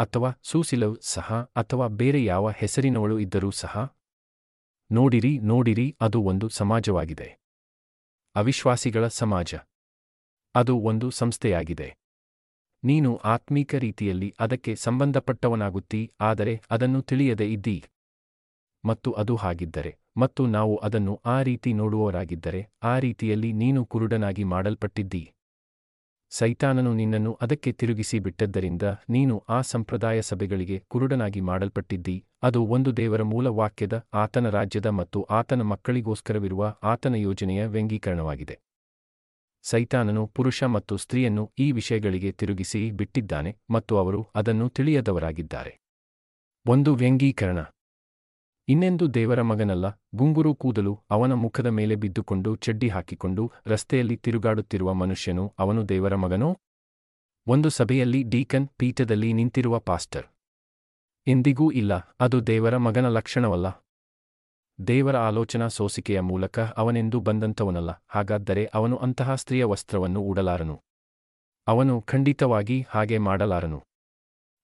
ಅಥವಾ ಸೂಸಿಲವ್ ಸಹ ಅಥವಾ ಬೇರೆ ಯಾವ ಹೆಸರಿನವಳು ಇದ್ದರೂ ಸಹ? ನೋಡಿರಿ ನೋಡಿರಿ, ಅದು ಒಂದು ಸಮಾಜವಾಗಿದೆ. ಅವಿಶ್ವಾಸಿಗಳ ಸಮಾಜ. ಅದು ಒಂದು ಸಂಸ್ಥೆಯಾಗಿದೆ. ನೀನು ಆತ್ಮೀಕ ರೀತಿಯಲ್ಲಿ ಅದಕ್ಕೆ ಸಂಬಂಧಪಟ್ಟವನಾಗುತ್ತೀ, ಆದರೆ ಅದನ್ನು ತಿಳಿಯದೆ ಇದ್ದೀ. ಮತ್ತು ಅದು ಹಾಗಿದ್ದರೆ, ಮತ್ತು ನಾವು ಅದನ್ನು ಆ ರೀತಿ ನೋಡುವವರಾಗಿದ್ದರೆ, ಆ ರೀತಿಯಲ್ಲಿ ನೀನು ಕುರುಡನಾಗಿ ಮಾಡಲ್ಪಟ್ಟಿದ್ದೀ. ಸೈತಾನನು ನಿನ್ನನ್ನು ಅದಕ್ಕೆ ತಿರುಗಿಸಿ ಬಿಟ್ಟದ್ದರಿಂದ ನೀನು ಆ ಸಂಪ್ರದಾಯ ಸಭೆಗಳಿಗೆ ಕುರುಡನಾಗಿ ಮಾಡಲ್ಪಟ್ಟಿದ್ದಿ. ಅದು ಒಂದು ದೇವರ ಮೂಲ ವಾಕ್ಯದ ಆತನ ರಾಜ್ಯದ ಮತ್ತು ಆತನ ಮಕ್ಕಳಿಗೋಸ್ಕರವಿರುವ ಆತನ ಯೋಜನೆಯ ವ್ಯಂಗೀಕರಣವಾಗಿದೆ. ಸೈತಾನನು ಪುರುಷ ಮತ್ತು ಸ್ತ್ರೀಯನ್ನು ಈ ವಿಷಯಗಳಿಗೆ ತಿರುಗಿಸಿ ಬಿಟ್ಟಿದ್ದಾನೆ ಮತ್ತು ಅವರು ಅದನ್ನು ತಿಳಿಯದವರಾಗಿದ್ದಾರೆ. ಒಂದು ವ್ಯಂಗೀಕರಣ. ಇನ್ನೆಂದು ದೇವರ ಮಗನಲ್ಲ, ಗುಂಗುರು ಕೂದಲು ಅವನ ಮುಖದ ಮೇಲೆ ಬಿದ್ದುಕೊಂಡು ಚಡ್ಡಿ ಹಾಕಿಕೊಂಡು ರಸ್ತೆಯಲ್ಲಿ ತಿರುಗಾಡುತ್ತಿರುವ ಮನುಷ್ಯನು ಅವನು ದೇವರ ಮಗನೋ? ಒಂದು ಸಭೆಯಲ್ಲಿ ಡೀಕನ್ ಪೀಠದಲ್ಲಿ ನಿಂತಿರುವ ಪಾಸ್ಟರ್. ಎಂದಿಗೂ ಇಲ್ಲ, ಅದು ದೇವರ ಮಗನ ಲಕ್ಷಣವಲ್ಲ. ದೇವರ ಆಲೋಚನಾ ಸೋಸಿಕೆಯ ಮೂಲಕ ಅವನೆಂದು ಬಂದಂಥವನಲ್ಲ, ಹಾಗಾದರೆ ಅವನು ಅಂತಹ ಸ್ತ್ರೀಯ ವಸ್ತ್ರವನ್ನು ಉಡಲಾರನು. ಅವನು ಖಂಡಿತವಾಗಿ ಹಾಗೆ ಮಾಡಲಾರನು.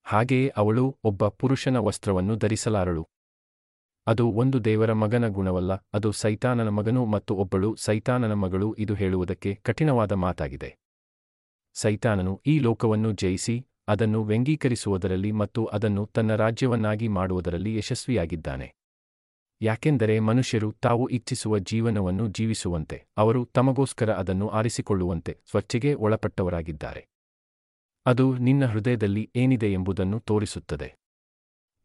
ಹಾಗೆಯೇ ಅವಳು ಒಬ್ಬ ಪುರುಷನ ವಸ್ತ್ರವನ್ನು ಧರಿಸಲಾರಳು. ಅದು ಒಂದು ದೇವರ ಮಗನ ಗುಣವಲ್ಲ, ಅದು ಸೈತಾನನ ಮಗನು ಮತ್ತು ಒಬ್ಬಳು ಸೈತಾನನ ಮಗಳು ಇದು ಹೇಳುವುದಕ್ಕೆ ಕಠಿಣವಾದ ಮಾತಾಗಿದೆ. ಸೈತಾನನು ಈ ಲೋಕವನ್ನು ಜಯಿಸಿ, ಅದನ್ನು ವ್ಯಂಗೀಕರಿಸುವುದರಲ್ಲಿ ಮತ್ತು ಅದನ್ನು ತನ್ನ ರಾಜ್ಯವನ್ನಾಗಿ ಮಾಡುವುದರಲ್ಲಿ ಯಶಸ್ವಿಯಾಗಿದ್ದಾನೆ. ಯಾಕೆಂದರೆ ಮನುಷ್ಯರು ತಾವು ಇಚ್ಛಿಸುವ ಜೀವನವನ್ನು ಜೀವಿಸುವಂತೆ, ಅವರು ತಮಗೋಸ್ಕರ ಅದನ್ನು ಆರಿಸಿಕೊಳ್ಳುವಂತೆ, ಸ್ವಚ್ಛೆಗೆ ಒಳಪಟ್ಟವರಾಗಿದ್ದಾರೆ. ಅದು ನಿನ್ನ ಹೃದಯದಲ್ಲಿ ಏನಿದೆ ಎಂಬುದನ್ನು ತೋರಿಸುತ್ತದೆ.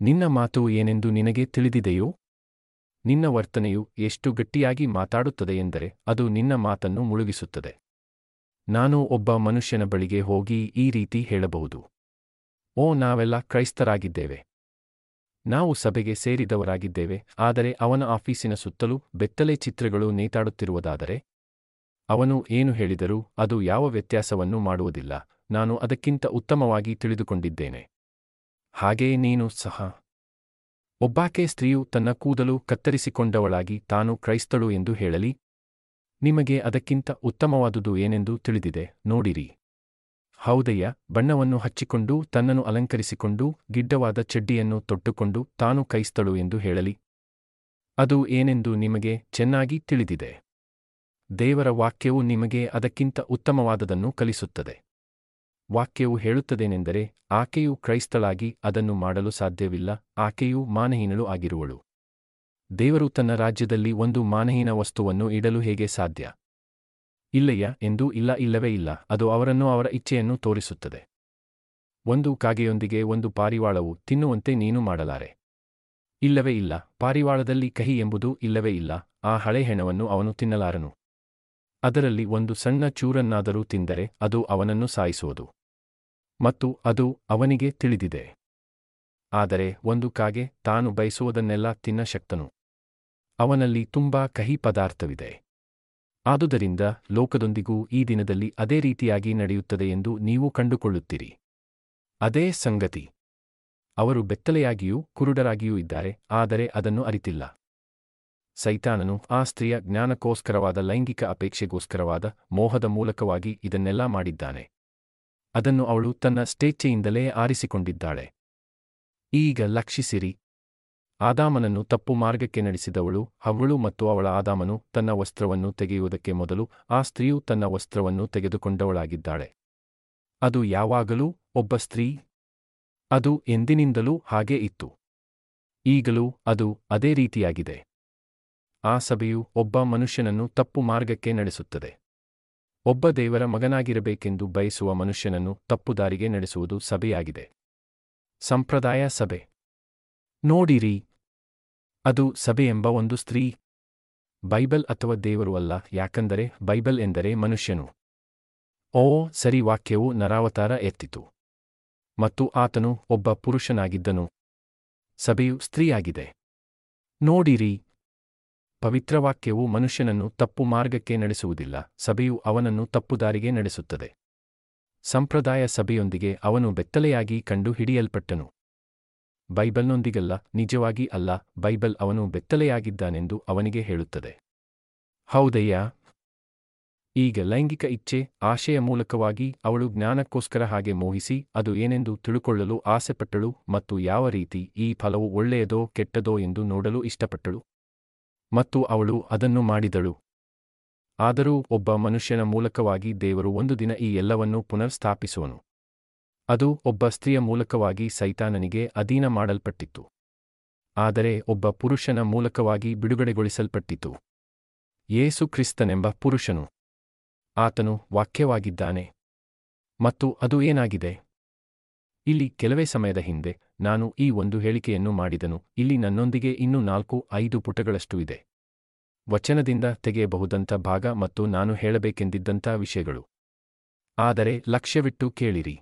ನಿನ್ನ ಮಾತು ಏನೆಂದು ನಿನಗೆ ತಿಳಿದಿದೆಯೋ? ನಿನ್ನ ವರ್ತನೆಯು ಎಷ್ಟು ಗಟ್ಟಿಯಾಗಿ ಮಾತಾಡುತ್ತದೆ ಎಂದರೆ ಅದು ನಿನ್ನ ಮಾತನ್ನು ಮುಳುಗಿಸುತ್ತದೆ. ನಾನು ಒಬ್ಬ ಮನುಷ್ಯನ ಬಳಿಗೆ ಹೋಗಿ ಈ ರೀತಿ ಹೇಳಬಹುದು. ಓ, ನಾವೆಲ್ಲ ಕ್ರೈಸ್ತರಾಗಿದ್ದೇವೆ. ನಾವು ಸಭೆಗೆ ಸೇರಿದವರಾಗಿದ್ದೇವೆ, ಆದರೆ ಅವನ ಆಫೀಸಿನ ಸುತ್ತಲೂ ಬೆತ್ತಲೆ ಚಿತ್ರಗಳು ನೇತಾಡುತ್ತಿರುವುದಾದರೆ? ಅವನು ಏನು ಹೇಳಿದರೂ ಅದು ಯಾವ ವ್ಯತ್ಯಾಸವನ್ನೂ ಮಾಡುವುದಿಲ್ಲ. ನಾನು ಅದಕ್ಕಿಂತ ಉತ್ತಮವಾಗಿ ತಿಳಿದುಕೊಂಡಿದ್ದೇನೆ. ಹಾಗೆಯೇ ನೀನು ಸಹ. ಒಬ್ಬಾಕೆ ಸ್ತ್ರೀಯು ತನ್ನ ಕೂದಲು ಕತ್ತರಿಸಿಕೊಂಡವಳಾಗಿ ತಾನು ಕ್ರೈಸ್ತಳು ಎಂದು ಹೇಳಲಿ. ನಿಮಗೆ ಅದಕ್ಕಿಂತ ಉತ್ತಮವಾದುದು ಏನೆಂದು ತಿಳಿದಿದೆ, ನೋಡಿರಿ. ಹೌದಯ್ಯ, ಬಣ್ಣವನ್ನು ಹಚ್ಚಿಕೊಂಡು ತನ್ನನ್ನು ಅಲಂಕರಿಸಿಕೊಂಡು ಗಿಡ್ಡವಾದ ಚಡ್ಡಿಯನ್ನು ತೊಟ್ಟುಕೊಂಡು ತಾನು ಕೈಸ್ತಳು ಎಂದು ಹೇಳಲಿ. ಅದು ಏನೆಂದು ನಿಮಗೆ ಚೆನ್ನಾಗಿ ತಿಳಿದಿದೆ. ದೇವರ ವಾಕ್ಯವು ನಿಮಗೆ ಅದಕ್ಕಿಂತ ಉತ್ತಮವಾದದನ್ನು ಕಲಿಸುತ್ತದೆ. ವಾಕ್ಯವು ಹೇಳುತ್ತದೇನೆಂದರೆ, ಆಕೆಯು ಕ್ರೈಸ್ತಳಾಗಿ ಅದನ್ನು ಮಾಡಲು ಸಾಧ್ಯವಿಲ್ಲ, ಆಕೆಯು ಮಾನಹೀನಳು ಆಗಿರುವಳು. ದೇವರು ತನ್ನ ರಾಜ್ಯದಲ್ಲಿ ಒಂದು ಮಾನಹೀನ ವಸ್ತುವನ್ನು ಇಡಲು ಹೇಗೆ ಸಾಧ್ಯ? ಇಲ್ಲಯ್ಯ, ಎಂದು ಇಲ್ಲ, ಇಲ್ಲವೇ ಇಲ್ಲ, ಅದು ಅವರನ್ನು ಅವರ ಇಚ್ಛೆಯನ್ನು ತೋರಿಸುತ್ತದೆ. ಒಂದು ಕಾಗೆಯೊಂದಿಗೆ ಒಂದು ಪಾರಿವಾಳವು ತಿನ್ನುವಂತೆ ನೀನು ಮಾಡಲಾರೆ. ಇಲ್ಲವೇ ಇಲ್ಲ, ಪಾರಿವಾಳದಲ್ಲಿ ಕಹಿ ಎಂಬುದು ಇಲ್ಲವೇ ಇಲ್ಲ, ಆ ಹಳೆ ಹೆಣವನ್ನು ಅವನು ತಿನ್ನಲಾರನು. ಅದರಲ್ಲಿ ಒಂದು ಸಣ್ಣ ಚೂರನ್ನಾದರೂ ತಿಂದರೆ ಅದು ಅವನನ್ನು ಸಾಯಿಸುವುದು. ಮತ್ತು ಅದು ಅವನಿಗೆ ತಿಳಿದಿದೆ. ಆದರೆ ಒಂದು ಕಾಗೆ ತಾನು ಬಯಸುವುದನ್ನೆಲ್ಲ ತಿನ್ನ ಶಕ್ತನು. ಅವನಲ್ಲಿ ತುಂಬಾ ಕಹಿ ಪದಾರ್ಥವಿದೆ. ಆದುದರಿಂದ ಲೋಕದೊಂದಿಗೂ ಈ ದಿನದಲ್ಲಿ ಅದೇ ರೀತಿಯಾಗಿ ನಡೆಯುತ್ತದೆ ಎಂದು ನೀವು ಕಂಡುಕೊಳ್ಳುತ್ತೀರಿ. ಅದೇ ಸಂಗತಿ. ಅವರು ಬೆತ್ತಲೆಯಾಗಿಯೂ ಕುರುಡರಾಗಿಯೂ ಇದ್ದಾರೆ, ಆದರೆ ಅದನ್ನು ಅರಿತಿಲ್ಲ. ಸೈತಾನನು ಆ ಸ್ತ್ರೀಯ ಜ್ಞಾನಕ್ಕೋಸ್ಕರವಾದ ಲೈಂಗಿಕ ಅಪೇಕ್ಷೆಗೋಸ್ಕರವಾದ ಮೋಹದ ಮೂಲಕವಾಗಿ ಇದನ್ನೆಲ್ಲ ಮಾಡಿದ್ದಾನೆ. ಅದನ್ನು ಅವಳು ತನ್ನ ಸ್ಟೇಚ್ಛೆಯಿಂದಲೇ ಆರಿಸಿಕೊಂಡಿದ್ದಾಳೆ. ಈಗ ಲಕ್ಷಿಸಿರಿ. ಆದಾಮನನ್ನು ತಪ್ಪು ಮಾರ್ಗಕ್ಕೆ ನಡೆಸಿದವಳು, ಅವಳು ಮತ್ತು ಅವಳ ಆದಾಮನು ತನ್ನ ವಸ್ತ್ರವನ್ನು ತೆಗೆಯುವುದಕ್ಕೆ ಮೊದಲು ಆ ಸ್ತ್ರೀಯು ತನ್ನ ವಸ್ತ್ರವನ್ನು ತೆಗೆದುಕೊಂಡವಳಾಗಿದ್ದಾಳೆ. ಅದು ಯಾವಾಗಲೂ ಒಬ್ಬ ಸ್ತ್ರೀ? ಅದು ಎಂದಿನಿಂದಲೂ ಹಾಗೇ ಇತ್ತು. ಈಗಲೂ ಅದು ಅದೇ ರೀತಿಯಾಗಿದೆ. ಆ ಸಭೆಯು ಒಬ್ಬ ಮನುಷ್ಯನನ್ನು ತಪ್ಪು ಮಾರ್ಗಕ್ಕೆ ನಡೆಸುತ್ತದೆ. ಒಬ್ಬ ದೇವರ ಮಗನಾಗಿರಬೇಕೆಂದು ಬಯಸುವ ಮನುಷ್ಯನನ್ನು ತಪ್ಪುದಾರಿಗೆ ನಡೆಸುವುದು ಸಭೆಯಾಗಿದೆ. ಸಂಪ್ರದಾಯ ಸಭೆ. ನೋಡಿರಿ. ಅದು ಸಭೆಯೆಂಬ ಒಂದು ಸ್ತ್ರೀ. ಬೈಬಲ್ ಅಥವಾ ದೇವರು ಅಲ್ಲ, ಯಾಕಂದರೆ ಬೈಬಲ್ ಎಂದರೆ ಮನುಷ್ಯನು. ಓ, ಸರಿ, ವಾಕ್ಯವು ನರಾವತಾರ ಎತ್ತಿತು. ಮತ್ತು ಆತನು ಒಬ್ಬ ಪುರುಷನಾಗಿದ್ದನು. ಸಭೆಯು ಸ್ತ್ರೀಯಾಗಿದೆ. ನೋಡಿರಿ. ಪವಿತ್ರವಾಕ್ಯವು ಮನುಷ್ಯನನ್ನು ತಪ್ಪು ಮಾರ್ಗಕ್ಕೆ ನಡೆಸುವುದಿಲ್ಲ, ಸಭೆಯು ಅವನನ್ನು ತಪ್ಪುದಾರಿಗೆ ನಡೆಸುತ್ತದೆ. ಸಂಪ್ರದಾಯ ಸಭೆಯೊಂದಿಗೆ ಅವನು ಬೆತ್ತಲೆಯಾಗಿ ಕಂಡು ಹಿಡಿಯಲ್ಪಟ್ಟನು ಬೈಬಲ್ನೊಂದಿಗಲ್ಲ, ನಿಜವಾಗಿ ಅಲ್ಲ, ಬೈಬಲ್ ಅವನು ಬೆತ್ತಲೆಯಾಗಿದ್ದಾನೆಂದು ಅವನಿಗೆ ಹೇಳುತ್ತದೆ. ಹೌದಯ್ಯ. ಈಗ ಲೈಂಗಿಕ ಇಚ್ಛೆ, ಆಶೆಯ ಮೂಲಕವಾಗಿ ಅವಳು ಜ್ಞಾನಕ್ಕೋಸ್ಕರ ಹಾಗೆ ಮೋಹಿಸಿ, ಅದು ಏನೆಂದು ತಿಳುಕೊಳ್ಳಲು ಆಸೆಪಟ್ಟಳು ಮತ್ತು ಯಾವ ರೀತಿ ಈ ಫಲವು ಒಳ್ಳೆಯದೋ ಕೆಟ್ಟದೋ ಎಂದು ನೋಡಲು ಇಷ್ಟಪಟ್ಟಳು. ಮತ್ತು ಅವಳು ಅದನ್ನು ಮಾಡಿದಳು. ಆದರೂ ಒಬ್ಬ ಮನುಷ್ಯನ ಮೂಲಕವಾಗಿ ದೇವರು ಒಂದು ದಿನ ಈ ಎಲ್ಲವನ್ನೂ ಪುನರ್ಸ್ಥಾಪಿಸುವನು. ಅದು ಒಬ್ಬ ಸ್ತ್ರೀಯ ಮೂಲಕವಾಗಿ ಸೈತಾನನಿಗೆ ಅಧೀನ ಮಾಡಲ್ಪಟ್ಟಿತ್ತು. ಆದರೆ ಒಬ್ಬ ಪುರುಷನ ಮೂಲಕವಾಗಿ ಬಿಡುಗಡೆಗೊಳಿಸಲ್ಪಟ್ಟಿತು. ಯೇಸು ಕ್ರಿಸ್ತನೆಂಬ ಪುರುಷನು. ಆತನು ವಾಕ್ಯವಾಗಿದ್ದಾನೆ. ಮತ್ತು ಅದು ಏನಾಗಿದೆ? ಇಲ್ಲಿ ಕೆಲವೇ ಸಮಯದ ಹಿಂದೆ ನಾನು ಈ ಒಂದು ಹೇಳಿಕೆಯನ್ನು ಮಾಡಿದನು. ಇಲ್ಲಿ ನನ್ನೊಂದಿಗೆ ಇನ್ನೂ ನಾಲ್ಕು, ಐದು ಪುಟಗಳಷ್ಟು ಇದೆ. ವಚನದಿಂದ ತೆಗೆಯಬಹುದಂಥ ಭಾಗ ಮತ್ತು ನಾನು ಹೇಳಬೇಕೆಂದಿದ್ದಂಥ ವಿಷಯಗಳು. ಆದರೆ ಲಕ್ಷ್ಯವಿಟ್ಟು ಕೇಳಿರಿ.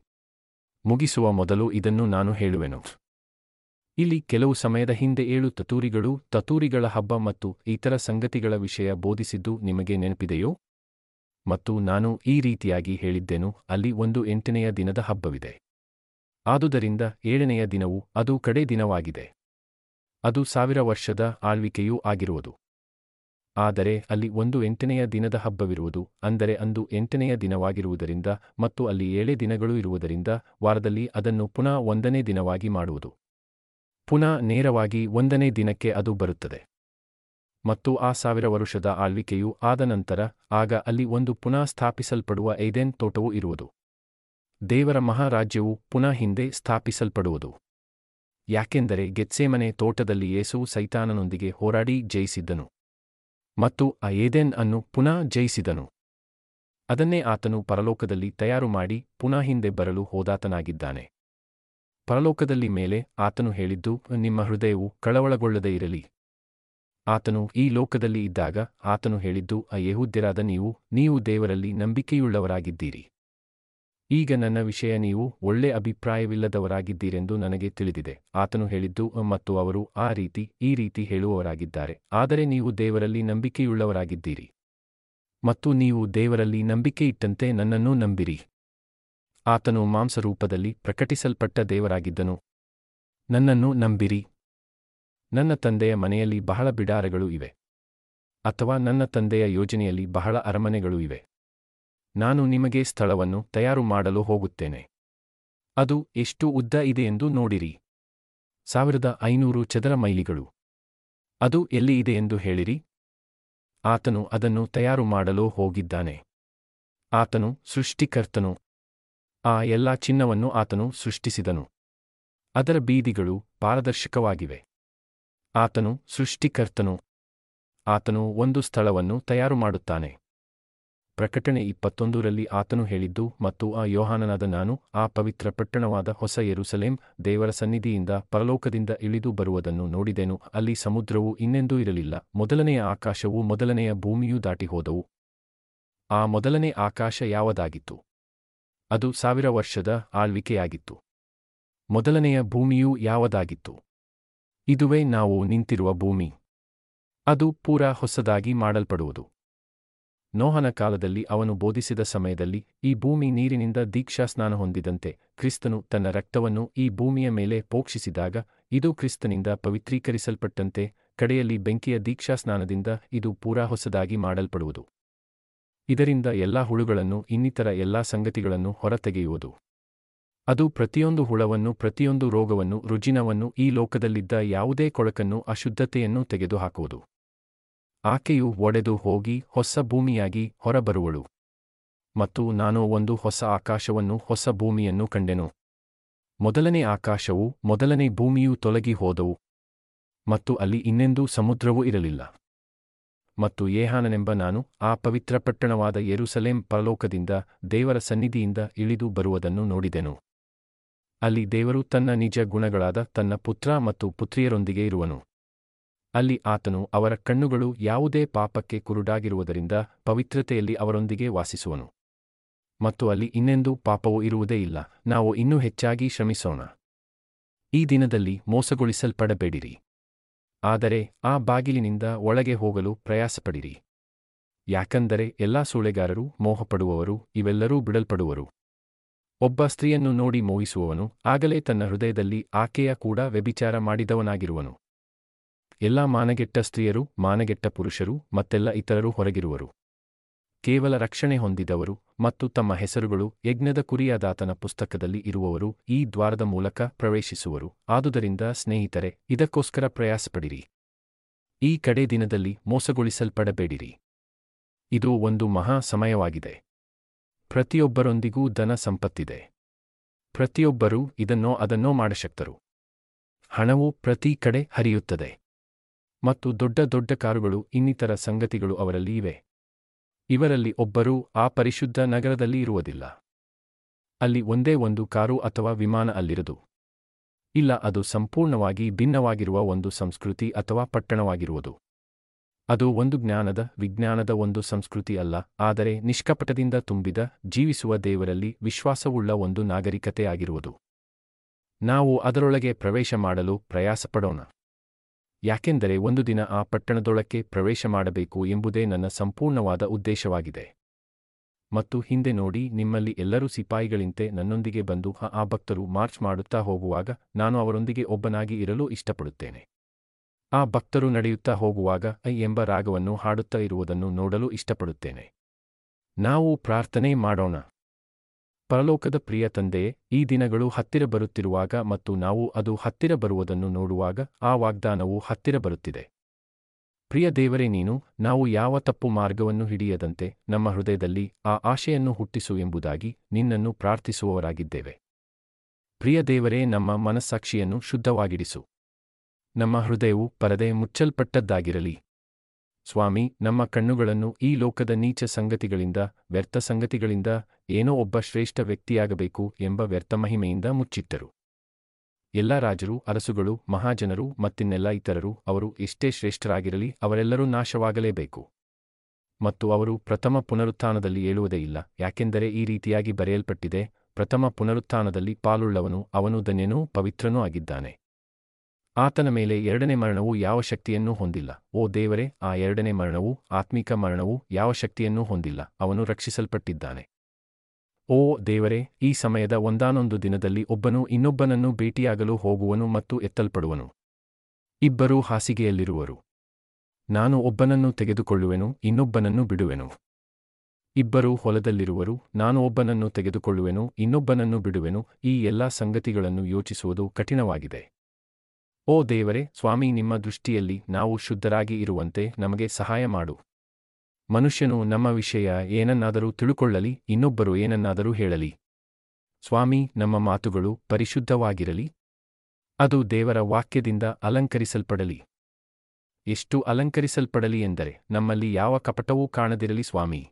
ಮುಗಿಸುವ ಮೊದಲು ಇದನ್ನು ನಾನು ಹೇಳುವೆನು. ಇಲ್ಲಿ ಕೆಲವು ಸಮಯದ ಹಿಂದೆ ಏಳು ತತೂರಿಗಳು, ತತೂರಿಗಳ ಹಬ್ಬ ಮತ್ತು ಇತರ ಸಂಗತಿಗಳ ವಿಷಯ ಬೋಧಿಸಿದ್ದು ನಿಮಗೆ ನೆನಪಿದೆಯೋ? ಮತ್ತು ನಾನು ಈ ರೀತಿಯಾಗಿ ಹೇಳಿದ್ದೆನು, ಅಲ್ಲಿ ಒಂದು ಎಂಟನೆಯ ದಿನದ ಹಬ್ಬವಿದೆ. ಆದುದರಿಂದ ಏಳನೆಯ ದಿನವು ಅದು ಕಡೆ ದಿನವಾಗಿದೆ. ಅದು ಸಾವಿರ ವರ್ಷದ ಆಳ್ವಿಕೆಯೂ ಆಗಿರುವುದು. ಆದರೆ ಅಲ್ಲಿ ಒಂದು ಎಂಟನೆಯ ದಿನದ ಹಬ್ಬವಿರುವುದು, ಅಂದರೆ ಅಂದು ಎಂಟನೆಯ ದಿನವಾಗಿರುವುದರಿಂದ ಮತ್ತು ಅಲ್ಲಿ ಏಳೇ ದಿನಗಳು ಇರುವುದರಿಂದ ವಾರದಲ್ಲಿ ಅದನ್ನು ಪುನಃ ಒಂದನೇ ದಿನವಾಗಿ ಮಾಡುವುದು. ಪುನಃ ನೇರವಾಗಿ ಒಂದನೇ ದಿನಕ್ಕೆ ಅದು ಬರುತ್ತದೆ. ಮತ್ತು ಆ ಸಾವಿರ ವರುಷದ ಆಳ್ವಿಕೆಯು ಆದ ನಂತರ ಆಗ ಅಲ್ಲಿ ಒಂದು ಪುನಃ ಸ್ಥಾಪಿಸಲ್ಪಡುವ ಐದೇನ್ ತೋಟವೂ ಇರುವುದು. ದೇವರ ಮಹಾರಾಜ್ಯವು ಪುನಃ ಹಿಂದೆ ಸ್ಥಾಪಿಸಲ್ಪಡುವುದು. ಯಾಕೆಂದರೆ ಗೆತ್ಸೇಮನೆ ತೋಟದಲ್ಲಿ ಯೇಸುವು ಸೈತಾನನೊಂದಿಗೆ ಹೋರಾಡಿ ಜಯಿಸಿದ್ದನು. ಮತ್ತು ಆ ಏದೆನ್ ಅನ್ನು ಪುನಃ ಜಯಿಸಿದನು. ಅದನ್ನೇ ಆತನು ಪರಲೋಕದಲ್ಲಿ ತಯಾರು ಮಾಡಿ ಪುನಃ ಹಿಂದೆ ಬರಲು ಹೋದಾತನಾಗಿದ್ದಾನೆ. ಪರಲೋಕದಲ್ಲಿ ಮೇಲೆ ಆತನು ಹೇಳಿದ್ದು, ನಿಮ್ಮ ಹೃದಯವು ಕಳವಳಗೊಳ್ಳದೇ ಇರಲಿ. ಆತನು ಈ ಲೋಕದಲ್ಲಿ ಇದ್ದಾಗ ಆತನು ಹೇಳಿದ್ದು, ಆ ನೀವು ನೀವು ದೇವರಲ್ಲಿ ನಂಬಿಕೆಯುಳ್ಳವರಾಗಿದ್ದೀರಿ. ಈಗ ನನ್ನ ವಿಷಯ ನೀವು ಒಳ್ಳೆ ಅಭಿಪ್ರಾಯವಿಲ್ಲದವರಾಗಿದ್ದೀರೆಂದು ನನಗೆ ತಿಳಿದಿದೆ. ಆತನು ಹೇಳಿದ್ದು, ಮತ್ತು ಅವರು ಆ ರೀತಿ, ಈ ರೀತಿ ಹೇಳುವವರಾಗಿದ್ದಾರೆ. ಆದರೆ ನೀವು ದೇವರಲ್ಲಿ ನಂಬಿಕೆಯುಳ್ಳವರಾಗಿದ್ದೀರಿ. ಮತ್ತು ನೀವು ದೇವರಲ್ಲಿ ನಂಬಿಕೆಯಿಟ್ಟಂತೆ ನನ್ನನ್ನೂ ನಂಬಿರಿ. ಆತನು ಮಾಂಸರೂಪದಲ್ಲಿ ಪ್ರಕಟಿಸಲ್ಪಟ್ಟ ದೇವರಾಗಿದ್ದನು. ನನ್ನನ್ನು ನಂಬಿರಿ. ನನ್ನ ತಂದೆಯ ಮನೆಯಲ್ಲಿ ಬಹಳ ಬಿಡಾರಗಳು ಇವೆ. ಅಥವಾ ನನ್ನ ತಂದೆಯ ಯೋಜನೆಯಲ್ಲಿ ಬಹಳ ಅರಮನೆಗಳು ಇವೆ. ನಾನು ನಿಮಗೆ ಸ್ಥಳವನ್ನು ತಯಾರು ಮಾಡಲು ಹೋಗುತ್ತೇನೆ. ಅದು ಎಷ್ಟು ಉದ್ದ ಇದೆಯೆಂದು ನೋಡಿರಿ. ಸಾವಿರದ ಐನೂರು ಚದರ ಮೈಲಿಗಳು. ಅದು ಎಲ್ಲಿ ಇದೆ ಎಂದು ಹೇಳಿರಿ. ಆತನು ಅದನ್ನು ತಯಾರು ಮಾಡಲು ಹೋಗಿದ್ದಾನೆ. ಆತನು ಸೃಷ್ಟಿಕರ್ತನು. ಆ ಎಲ್ಲಾ ಚಿನ್ನವನ್ನು ಆತನು ಸೃಷ್ಟಿಸಿದನು. ಅದರ ಬೀದಿಗಳು ಪಾರದರ್ಶಕವಾಗಿವೆ. ಆತನು ಸೃಷ್ಟಿಕರ್ತನು. ಆತನು ಒಂದು ಸ್ಥಳವನ್ನು ತಯಾರು ಮಾಡುತ್ತಾನೆ. ಪ್ರಕಟಣೆ ಇಪ್ಪತ್ತೊಂದರಲ್ಲಿ ಆತನು ಹೇಳಿದ್ದು, ಮತ್ತು ಆ ಯೋಹಾನನಾದ ನಾನು, ಆ ಪವಿತ್ರ ಪಟ್ಟಣವಾದ ಹೊಸ ಯೆರೂಸಲೇಂ ದೇವರ ಸನ್ನಿಧಿಯಿಂದ ಪರಲೋಕದಿಂದ ಇಳಿದು ಬರುವುದನ್ನು ನೋಡಿದೆನು. ಅಲ್ಲಿ ಸಮುದ್ರವು ಇನ್ನೆಂದೂ ಇರಲಿಲ್ಲ. ಮೊದಲನೆಯ ಆಕಾಶವು ಮೊದಲನೆಯ ಭೂಮಿಯೂ ದಾಟಿ ಹೋದವು. ಆ ಮೊದಲನೇ ಆಕಾಶ ಯಾವದಾಗಿತ್ತು? ಅದು ಸಾವಿರ ವರ್ಷದ ಆಳ್ವಿಕೆಯಾಗಿತ್ತು. ಮೊದಲನೆಯ ಭೂಮಿಯೂ ಯಾವದಾಗಿತ್ತು? ಇದುವೇ ನಾವು ನಿಂತಿರುವ ಭೂಮಿ. ಅದು ಪೂರಾ ಹೊಸದಾಗಿ ಮಾಡಲ್ಪಡುವುದು. ನೋಹನ ಕಾಲದಲ್ಲಿ ಅವನು ಬೋಧಿಸಿದ ಸಮಯದಲ್ಲಿ ಈ ಭೂಮಿ ನೀರಿನಿಂದ ದೀಕ್ಷಾಸ್ನಾನ ಹೊಂದಿದಂತೆ ಕ್ರಿಸ್ತನು ತನ್ನ ರಕ್ತವನ್ನು ಈ ಭೂಮಿಯ ಮೇಲೆ ಪೋಕ್ಷಿಸಿದಾಗ ಇದು ಕ್ರಿಸ್ತನಿಂದ ಪವಿತ್ರೀಕರಿಸಲ್ಪಟ್ಟಂತೆ ಕಡೆಯಲ್ಲಿ ಬೆಂಕಿಯ ದೀಕ್ಷಾಸ್ನಾನದಿಂದ ಇದು ಪೂರಾ ಹೊಸದಾಗಿ ಮಾಡಲ್ಪಡುವುದು. ಇದರಿಂದ ಎಲ್ಲಾ ಹುಳುಗಳನ್ನು ಇನ್ನಿತರ ಎಲ್ಲಾ ಸಂಗತಿಗಳನ್ನು ಹೊರತೆಗೆಯುವುದು. ಅದು ಪ್ರತಿಯೊಂದು ಹುಳವನ್ನು, ಪ್ರತಿಯೊಂದು ರೋಗವನ್ನು, ರುಜಿನವನ್ನು ಈ ಲೋಕದಲ್ಲಿದ್ದ ಯಾವುದೇ ಕೊಳಕನ್ನು, ಅಶುದ್ಧತೆಯನ್ನು ತೆಗೆದುಹಾಕುವುದು. ಆಕೆಯು ಒಡೆದು ಹೋಗಿ ಹೊಸ ಭೂಮಿಯಾಗಿ ಹೊರಬರುವಳು. ಮತ್ತು ನಾನು ಒಂದು ಹೊಸ ಆಕಾಶವನ್ನು ಹೊಸ ಭೂಮಿಯನ್ನು ಕಂಡೆನು. ಮೊದಲನೇ ಆಕಾಶವು ಮೊದಲನೇ ಭೂಮಿಯೂ ತೊಲಗಿ ಹೋದವು. ಮತ್ತು ಅಲ್ಲಿ ಇನ್ನೆಂದೂ ಸಮುದ್ರವೂ ಇರಲಿಲ್ಲ. ಮತ್ತು ಯೇಹಾನನೆಂಬ ನಾನು ಆ ಪವಿತ್ರ ಪಟ್ಟಣವಾದ ಯೆರೂಸಲೇಂ ಪರಲೋಕದಿಂದ ದೇವರ ಸನ್ನಿಧಿಯಿಂದ ಇಳಿದು ಬರುವುದನ್ನು ನೋಡಿದೆನು. ಅಲ್ಲಿ ದೇವರು ತನ್ನ ನಿಜ ಗುಣಗಳಾದ ತನ್ನ ಪುತ್ರ ಮತ್ತು ಪುತ್ರಿಯರೊಂದಿಗೆ ಇರುವನು. ಅಲ್ಲಿ ಆತನು ಅವರ ಕಣ್ಣುಗಳು ಯಾವುದೇ ಪಾಪಕ್ಕೆ ಕುರುಡಾಗಿರುವುದರಿಂದ ಪವಿತ್ರತೆಯಲ್ಲಿ ಅವರೊಂದಿಗೆ ವಾಸಿಸುವನು. ಮತ್ತು ಅಲ್ಲಿ ಇನ್ನೆಂದೂ ಪಾಪವೂ ಇರುವುದೇ ಇಲ್ಲ, ನಾವು ಇನ್ನೂ ಹೆಚ್ಚಾಗಿ ಶ್ರಮಿಸೋಣ. ಈ ದಿನದಲ್ಲಿ ಮೋಸಗೊಳಿಸಲ್ಪಡಬೇಡಿರಿ. ಆದರೆ ಆ ಬಾಗಿಲಿನಿಂದ ಒಳಗೆ ಹೋಗಲು ಪ್ರಯಾಸಪಡಿರಿ. ಯಾಕಂದರೆ ಎಲ್ಲಾ ಸೂಳೆಗಾರರು, ಮೋಹಪಡುವವರು, ಇವೆಲ್ಲರೂ ಬಿಡಲ್ಪಡುವರು. ಒಬ್ಬ ಸ್ತ್ರೀಯನ್ನು ನೋಡಿ ಮೋಹಿಸುವವನು, ಆಗಲೇ ತನ್ನ ಹೃದಯದಲ್ಲಿ ಆಕೆಯ ಕೂಡ ವ್ಯಭಿಚಾರ ಮಾಡಿದವನಾಗಿರುವನು. ಎಲ್ಲಾ ಮಾನಗೆಟ್ಟ ಸ್ತ್ರೀಯರು, ಮಾನಗೆಟ್ಟ ಪುರುಷರು ಮತ್ತೆಲ್ಲ ಇತರರು ಹೊರಗಿರುವರು. ಕೇವಲ ರಕ್ಷಣೆ ಹೊಂದಿದವರು ಮತ್ತು ತಮ್ಮ ಹೆಸರುಗಳು ಯಜ್ಞದ ಕುರಿಯಾದಾತನ ಪುಸ್ತಕದಲ್ಲಿ ಇರುವವರು ಈ ದ್ವಾರದ ಮೂಲಕ ಪ್ರವೇಶಿಸುವರು. ಆದುದರಿಂದ, ಸ್ನೇಹಿತರೆ, ಇದಕ್ಕೋಸ್ಕರ ಪ್ರಯಾಸಪಡಿರಿ. ಈ ಕಡೆ ದಿನದಲ್ಲಿ ಮೋಸಗೊಳಿಸಲ್ಪಡಬೇಡಿರಿ. ಇದು ಒಂದು ಮಹಾ ಸಮಯವಾಗಿದೆ. ಪ್ರತಿಯೊಬ್ಬರೊಂದಿಗೂ ಧನ ಸಂಪತ್ತಿದೆ. ಪ್ರತಿಯೊಬ್ಬರೂ ಇದನ್ನೋ ಅದನ್ನೋ ಮಾಡಶಕ್ತರು. ಹಣವು ಪ್ರತಿ ಕಡೆ ಹರಿಯುತ್ತದೆ. ಮತ್ತು ದೊಡ್ಡ ದೊಡ್ಡ ಕಾರುಗಳು ಇನ್ನಿತರ ಸಂಗತಿಗಳು ಅವರಲ್ಲಿ ಇವೆ. ಇವರಲ್ಲಿ ಒಬ್ಬರೂ ಆ ಪರಿಶುದ್ಧ ನಗರದಲ್ಲಿ ಇರುವುದಿಲ್ಲ. ಅಲ್ಲಿ ಒಂದೇ ಒಂದು ಕಾರು ಅಥವಾ ವಿಮಾನ ಅಲ್ಲಿರದು. ಇಲ್ಲ, ಅದು ಸಂಪೂರ್ಣವಾಗಿ ಭಿನ್ನವಾಗಿರುವ ಒಂದು ಸಂಸ್ಕೃತಿ ಅಥವಾ ಪಟ್ಟಣವಾಗಿರುವುದು. ಅದು ಒಂದು ಜ್ಞಾನದ, ವಿಜ್ಞಾನದ ಒಂದು ಸಂಸ್ಕೃತಿ ಅಲ್ಲ, ಆದರೆ ನಿಷ್ಕಪಟದಿಂದ ತುಂಬಿದ, ಜೀವಿಸುವ ದೇವರಲ್ಲಿ ವಿಶ್ವಾಸವುಳ್ಳ ಒಂದು ನಾಗರಿಕತೆಯಾಗಿರುವುದು ನಾವು ಅದರೊಳಗೆ ಪ್ರವೇಶ ಮಾಡಲು ಪ್ರಯಾಸಪಡೋಣ. ಯಾಕೆಂದರೆ ಒಂದು ದಿನ ಆ ಪಟ್ಟಣದೊಳಕ್ಕೆ ಪ್ರವೇಶ ಮಾಡಬೇಕು ಎಂಬುದೇ ನನ್ನ ಸಂಪೂರ್ಣವಾದ ಉದ್ದೇಶವಾಗಿದೆ. ಮತ್ತು ಹಿಂದೆ ನೋಡಿ, ನಿಮ್ಮಲ್ಲಿ ಎಲ್ಲರೂ ಸಿಪಾಯಿಗಳಿಂತೆ ನನ್ನೊಂದಿಗೆ ಬಂದು ಆ- ಭಕ್ತರು ಮಾರ್ಚ್ ಮಾಡುತ್ತಾ ಹೋಗುವಾಗ ನಾನು ಅವರೊಂದಿಗೆ ಒಬ್ಬನಾಗಿ ಇರಲು ಇಷ್ಟಪಡುತ್ತೇನೆ. ಆ ಭಕ್ತರು ನಡೆಯುತ್ತಾ ಹೋಗುವಾಗ ಐ ಎಂಬ ರಾಗವನ್ನು ಹಾಡುತ್ತಾ ಇರುವುದನ್ನು ನೋಡಲು ಇಷ್ಟಪಡುತ್ತೇನೆ. ನಾವು ಪ್ರಾರ್ಥನೆ ಮಾಡೋಣ. ಪರಲೋಕದ ಪ್ರಿಯ ತಂದೆಯೇ ಈ ದಿನಗಳು ಹತ್ತಿರ ಬರುತ್ತಿರುವಾಗ ಮತ್ತು ನಾವು ಅದು ಹತ್ತಿರ ಬರುವುದನ್ನು ನೋಡುವಾಗ ಆ ವಾಗ್ದಾನವು ಹತ್ತಿರ ಬರುತ್ತಿದೆ. ಪ್ರಿಯ ದೇವರೇ ನೀನು, ನಾವು ಯಾವ ತಪ್ಪು ಮಾರ್ಗವನ್ನು ಹಿಡಿಯದಂತೆ ನಮ್ಮ ಹೃದಯದಲ್ಲಿ ಆ ಆಶೆಯನ್ನು ಹುಟ್ಟಿಸು ಎಂಬುದಾಗಿ ನಿನ್ನನ್ನು ಪ್ರಾರ್ಥಿಸುವವರಾಗಿದ್ದೇವೆ. ಪ್ರಿಯ ದೇವರೇ, ನಮ್ಮ ಮನಸ್ಸಾಕ್ಷಿಯನ್ನು ಶುದ್ಧವಾಗಿಡಿಸು. ನಮ್ಮ ಹೃದಯವು ಪರದೆ ಮುಚ್ಚಲ್ಪಟ್ಟದ್ದಾಗಿರಲಿ. ಸ್ವಾಮಿ, ನಮ್ಮ ಕಣ್ಣುಗಳನ್ನು ಈ ಲೋಕದ ನೀಚ ಸಂಗತಿಗಳಿಂದ, ವ್ಯರ್ಥ ಸಂಗತಿಗಳಿಂದ, ಏನೋ ಒಬ್ಬ ಶ್ರೇಷ್ಠ ವ್ಯಕ್ತಿಯಾಗಬೇಕು ಎಂಬ ವ್ಯರ್ಥ ಮಹಿಮೆಯಿಂದ ಮುಚ್ಚಿಟ್ಟರು. ಎಲ್ಲ ರಾಜರು, ಅರಸುಗಳು, ಮಹಾಜನರು ಮತ್ತಿನ್ನೆಲ್ಲ ಇತರರು ಅವರು ಎಷ್ಟೇ ಶ್ರೇಷ್ಠರಾಗಿರಲಿ ಅವರೆಲ್ಲರೂ ನಾಶವಾಗಲೇಬೇಕು. ಮತ್ತು ಅವರು ಪ್ರಥಮ ಪುನರುತ್ಥಾನದಲ್ಲಿ ಏಳುವುದೇ ಇಲ್ಲ, ಯಾಕೆಂದರೆ ಈ ರೀತಿಯಾಗಿ ಬರೆಯಲ್ಪಟ್ಟಿದೆ, ಪ್ರಥಮ ಪುನರುತ್ಥಾನದಲ್ಲಿ ಪಾಲುಳ್ಳವನು, ಅವನು ಧನ್ಯನೂ ಪವಿತ್ರನೂ ಆಗಿದ್ದಾನೆ. ಆತನ ಮೇಲೆ ಎರಡನೇ ಮರಣವು ಯಾವ ಶಕ್ತಿಯನ್ನೂ ಹೊಂದಿಲ್ಲ. ಓ ದೇವರೇ, ಆ ಎರಡನೇ ಮರಣವು ಆತ್ಮಿಕ ಮರಣವು ಯಾವ ಶಕ್ತಿಯನ್ನೂ ಹೊಂದಿಲ್ಲ, ಅವನು ರಕ್ಷಿಸಲ್ಪಟ್ಟಿದ್ದಾನೆ. ಓ ದೇವರೇ, ಈ ಸಮಯದ ಒಂದಾನೊಂದು ದಿನದಲ್ಲಿ ಒಬ್ಬನು ಇನ್ನೊಬ್ಬನನ್ನು ಭೇಟಿಯಾಗಲು ಹೋಗುವನು ಮತ್ತು ಎತ್ತಲ್ಪಡುವನು. ಇಬ್ಬರೂ ಹಾಸಿಗೆಯಲ್ಲಿರುವರು. ನಾನು ಒಬ್ಬನನ್ನು ತೆಗೆದುಕೊಳ್ಳುವೆನು, ಇನ್ನೊಬ್ಬನನ್ನು ಬಿಡುವೆನು. ಇಬ್ಬರೂ ಹೊಲದಲ್ಲಿರುವರು, ನಾನು ಒಬ್ಬನನ್ನು ತೆಗೆದುಕೊಳ್ಳುವೆನು, ಇನ್ನೊಬ್ಬನನ್ನು ಬಿಡುವೆನು, ಈ ಎಲ್ಲಾ ಸಂಗತಿಗಳನ್ನು ಯೋಚಿಸುವುದು ಕಠಿಣವಾಗಿದೆ. ಓ ದೇವರೇ, ಸ್ವಾಮಿ, ನಿಮ್ಮ ದೃಷ್ಟಿಯಲ್ಲಿ ನಾವು ಶುದ್ಧರಾಗಿ ಇರುವಂತೆ ನಮಗೆ ಸಹಾಯ ಮಾಡು. ಮನುಷ್ಯನು ನಮ್ಮ ವಿಷಯ ಏನನ್ನಾದರೂ ತಿಳುಕೊಳ್ಳಲಿ, ಇನ್ನೊಬ್ಬರು ಏನನ್ನಾದರೂ ಹೇಳಲಿ. ಸ್ವಾಮಿ, ನಮ್ಮ ಮಾತುಗಳು ಪರಿಶುದ್ಧವಾಗಿರಲಿ. ಅದು ದೇವರ ವಾಕ್ಯದಿಂದ ಅಲಂಕರಿಸಲ್ಪಡಲಿ. ಎಷ್ಟು ಅಲಂಕರಿಸಲ್ಪಡಲಿ ಎಂದರೆ ನಮ್ಮಲ್ಲಿ ಯಾವ ಕಪಟವೂ ಕಾಣದಿರಲಿ ಸ್ವಾಮಿ.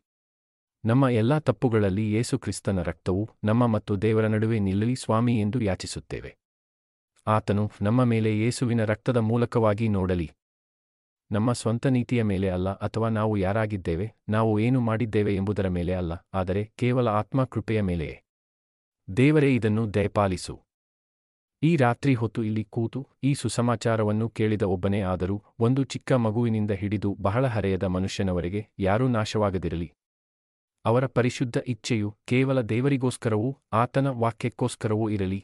ನಮ್ಮ ಎಲ್ಲಾ ತಪ್ಪುಗಳಲ್ಲಿ ಯೇಸುಕ್ರಿಸ್ತನ ರಕ್ತವು ನಮ್ಮ ಮತ್ತು ದೇವರ ನಡುವೆ ನಿಲ್ಲಲಿ ಸ್ವಾಮಿ ಎಂದು ಯಾಚಿಸುತ್ತೇವೆ. ಆತನು ನಮ್ಮ ಮೇಲೆ ಯೇಸುವಿನ ರಕ್ತದ ಮೂಲಕವಾಗಿ ನೋಡಲಿ. ನಮ್ಮ ಸ್ವಂತ ನೀತಿಯ ಮೇಲೆ ಅಲ್ಲ ಅಥವಾ ನಾವು ಯಾರಾಗಿದ್ದೇವೆ, ನಾವು ಏನು ಮಾಡಿದ್ದೇವೆ ಎಂಬುದರ ಮೇಲೆ ಅಲ್ಲ, ಆದರೆ ಕೇವಲ ಆತ್ಮ ಕೃಪೆಯ ಮೇಲೆಯೇ. ದೇವರೇ, ಇದನ್ನು ದಯಪಾಲಿಸು. ಈ ರಾತ್ರಿ ಹೊತ್ತು ಇಲ್ಲಿ ಕೂತು ಈ ಸುಸಮಾಚಾರವನ್ನು ಕೇಳಿದ ಒಬ್ಬನೇ ಆದರೂ ಒಂದು ಚಿಕ್ಕ ಮಗುವಿನಿಂದ ಹಿಡಿದು ಬಹಳ ಹರೆಯದ ಮನುಷ್ಯನವರೆಗೆ ಯಾರೂ ನಾಶವಾಗದಿರಲಿ. ಅವರ ಪರಿಶುದ್ಧ ಇಚ್ಛೆಯು ಕೇವಲ ದೇವರಿಗೋಸ್ಕರವೂ ಆತನ ವಾಕ್ಯಕ್ಕೋಸ್ಕರವೂ ಇರಲಿ.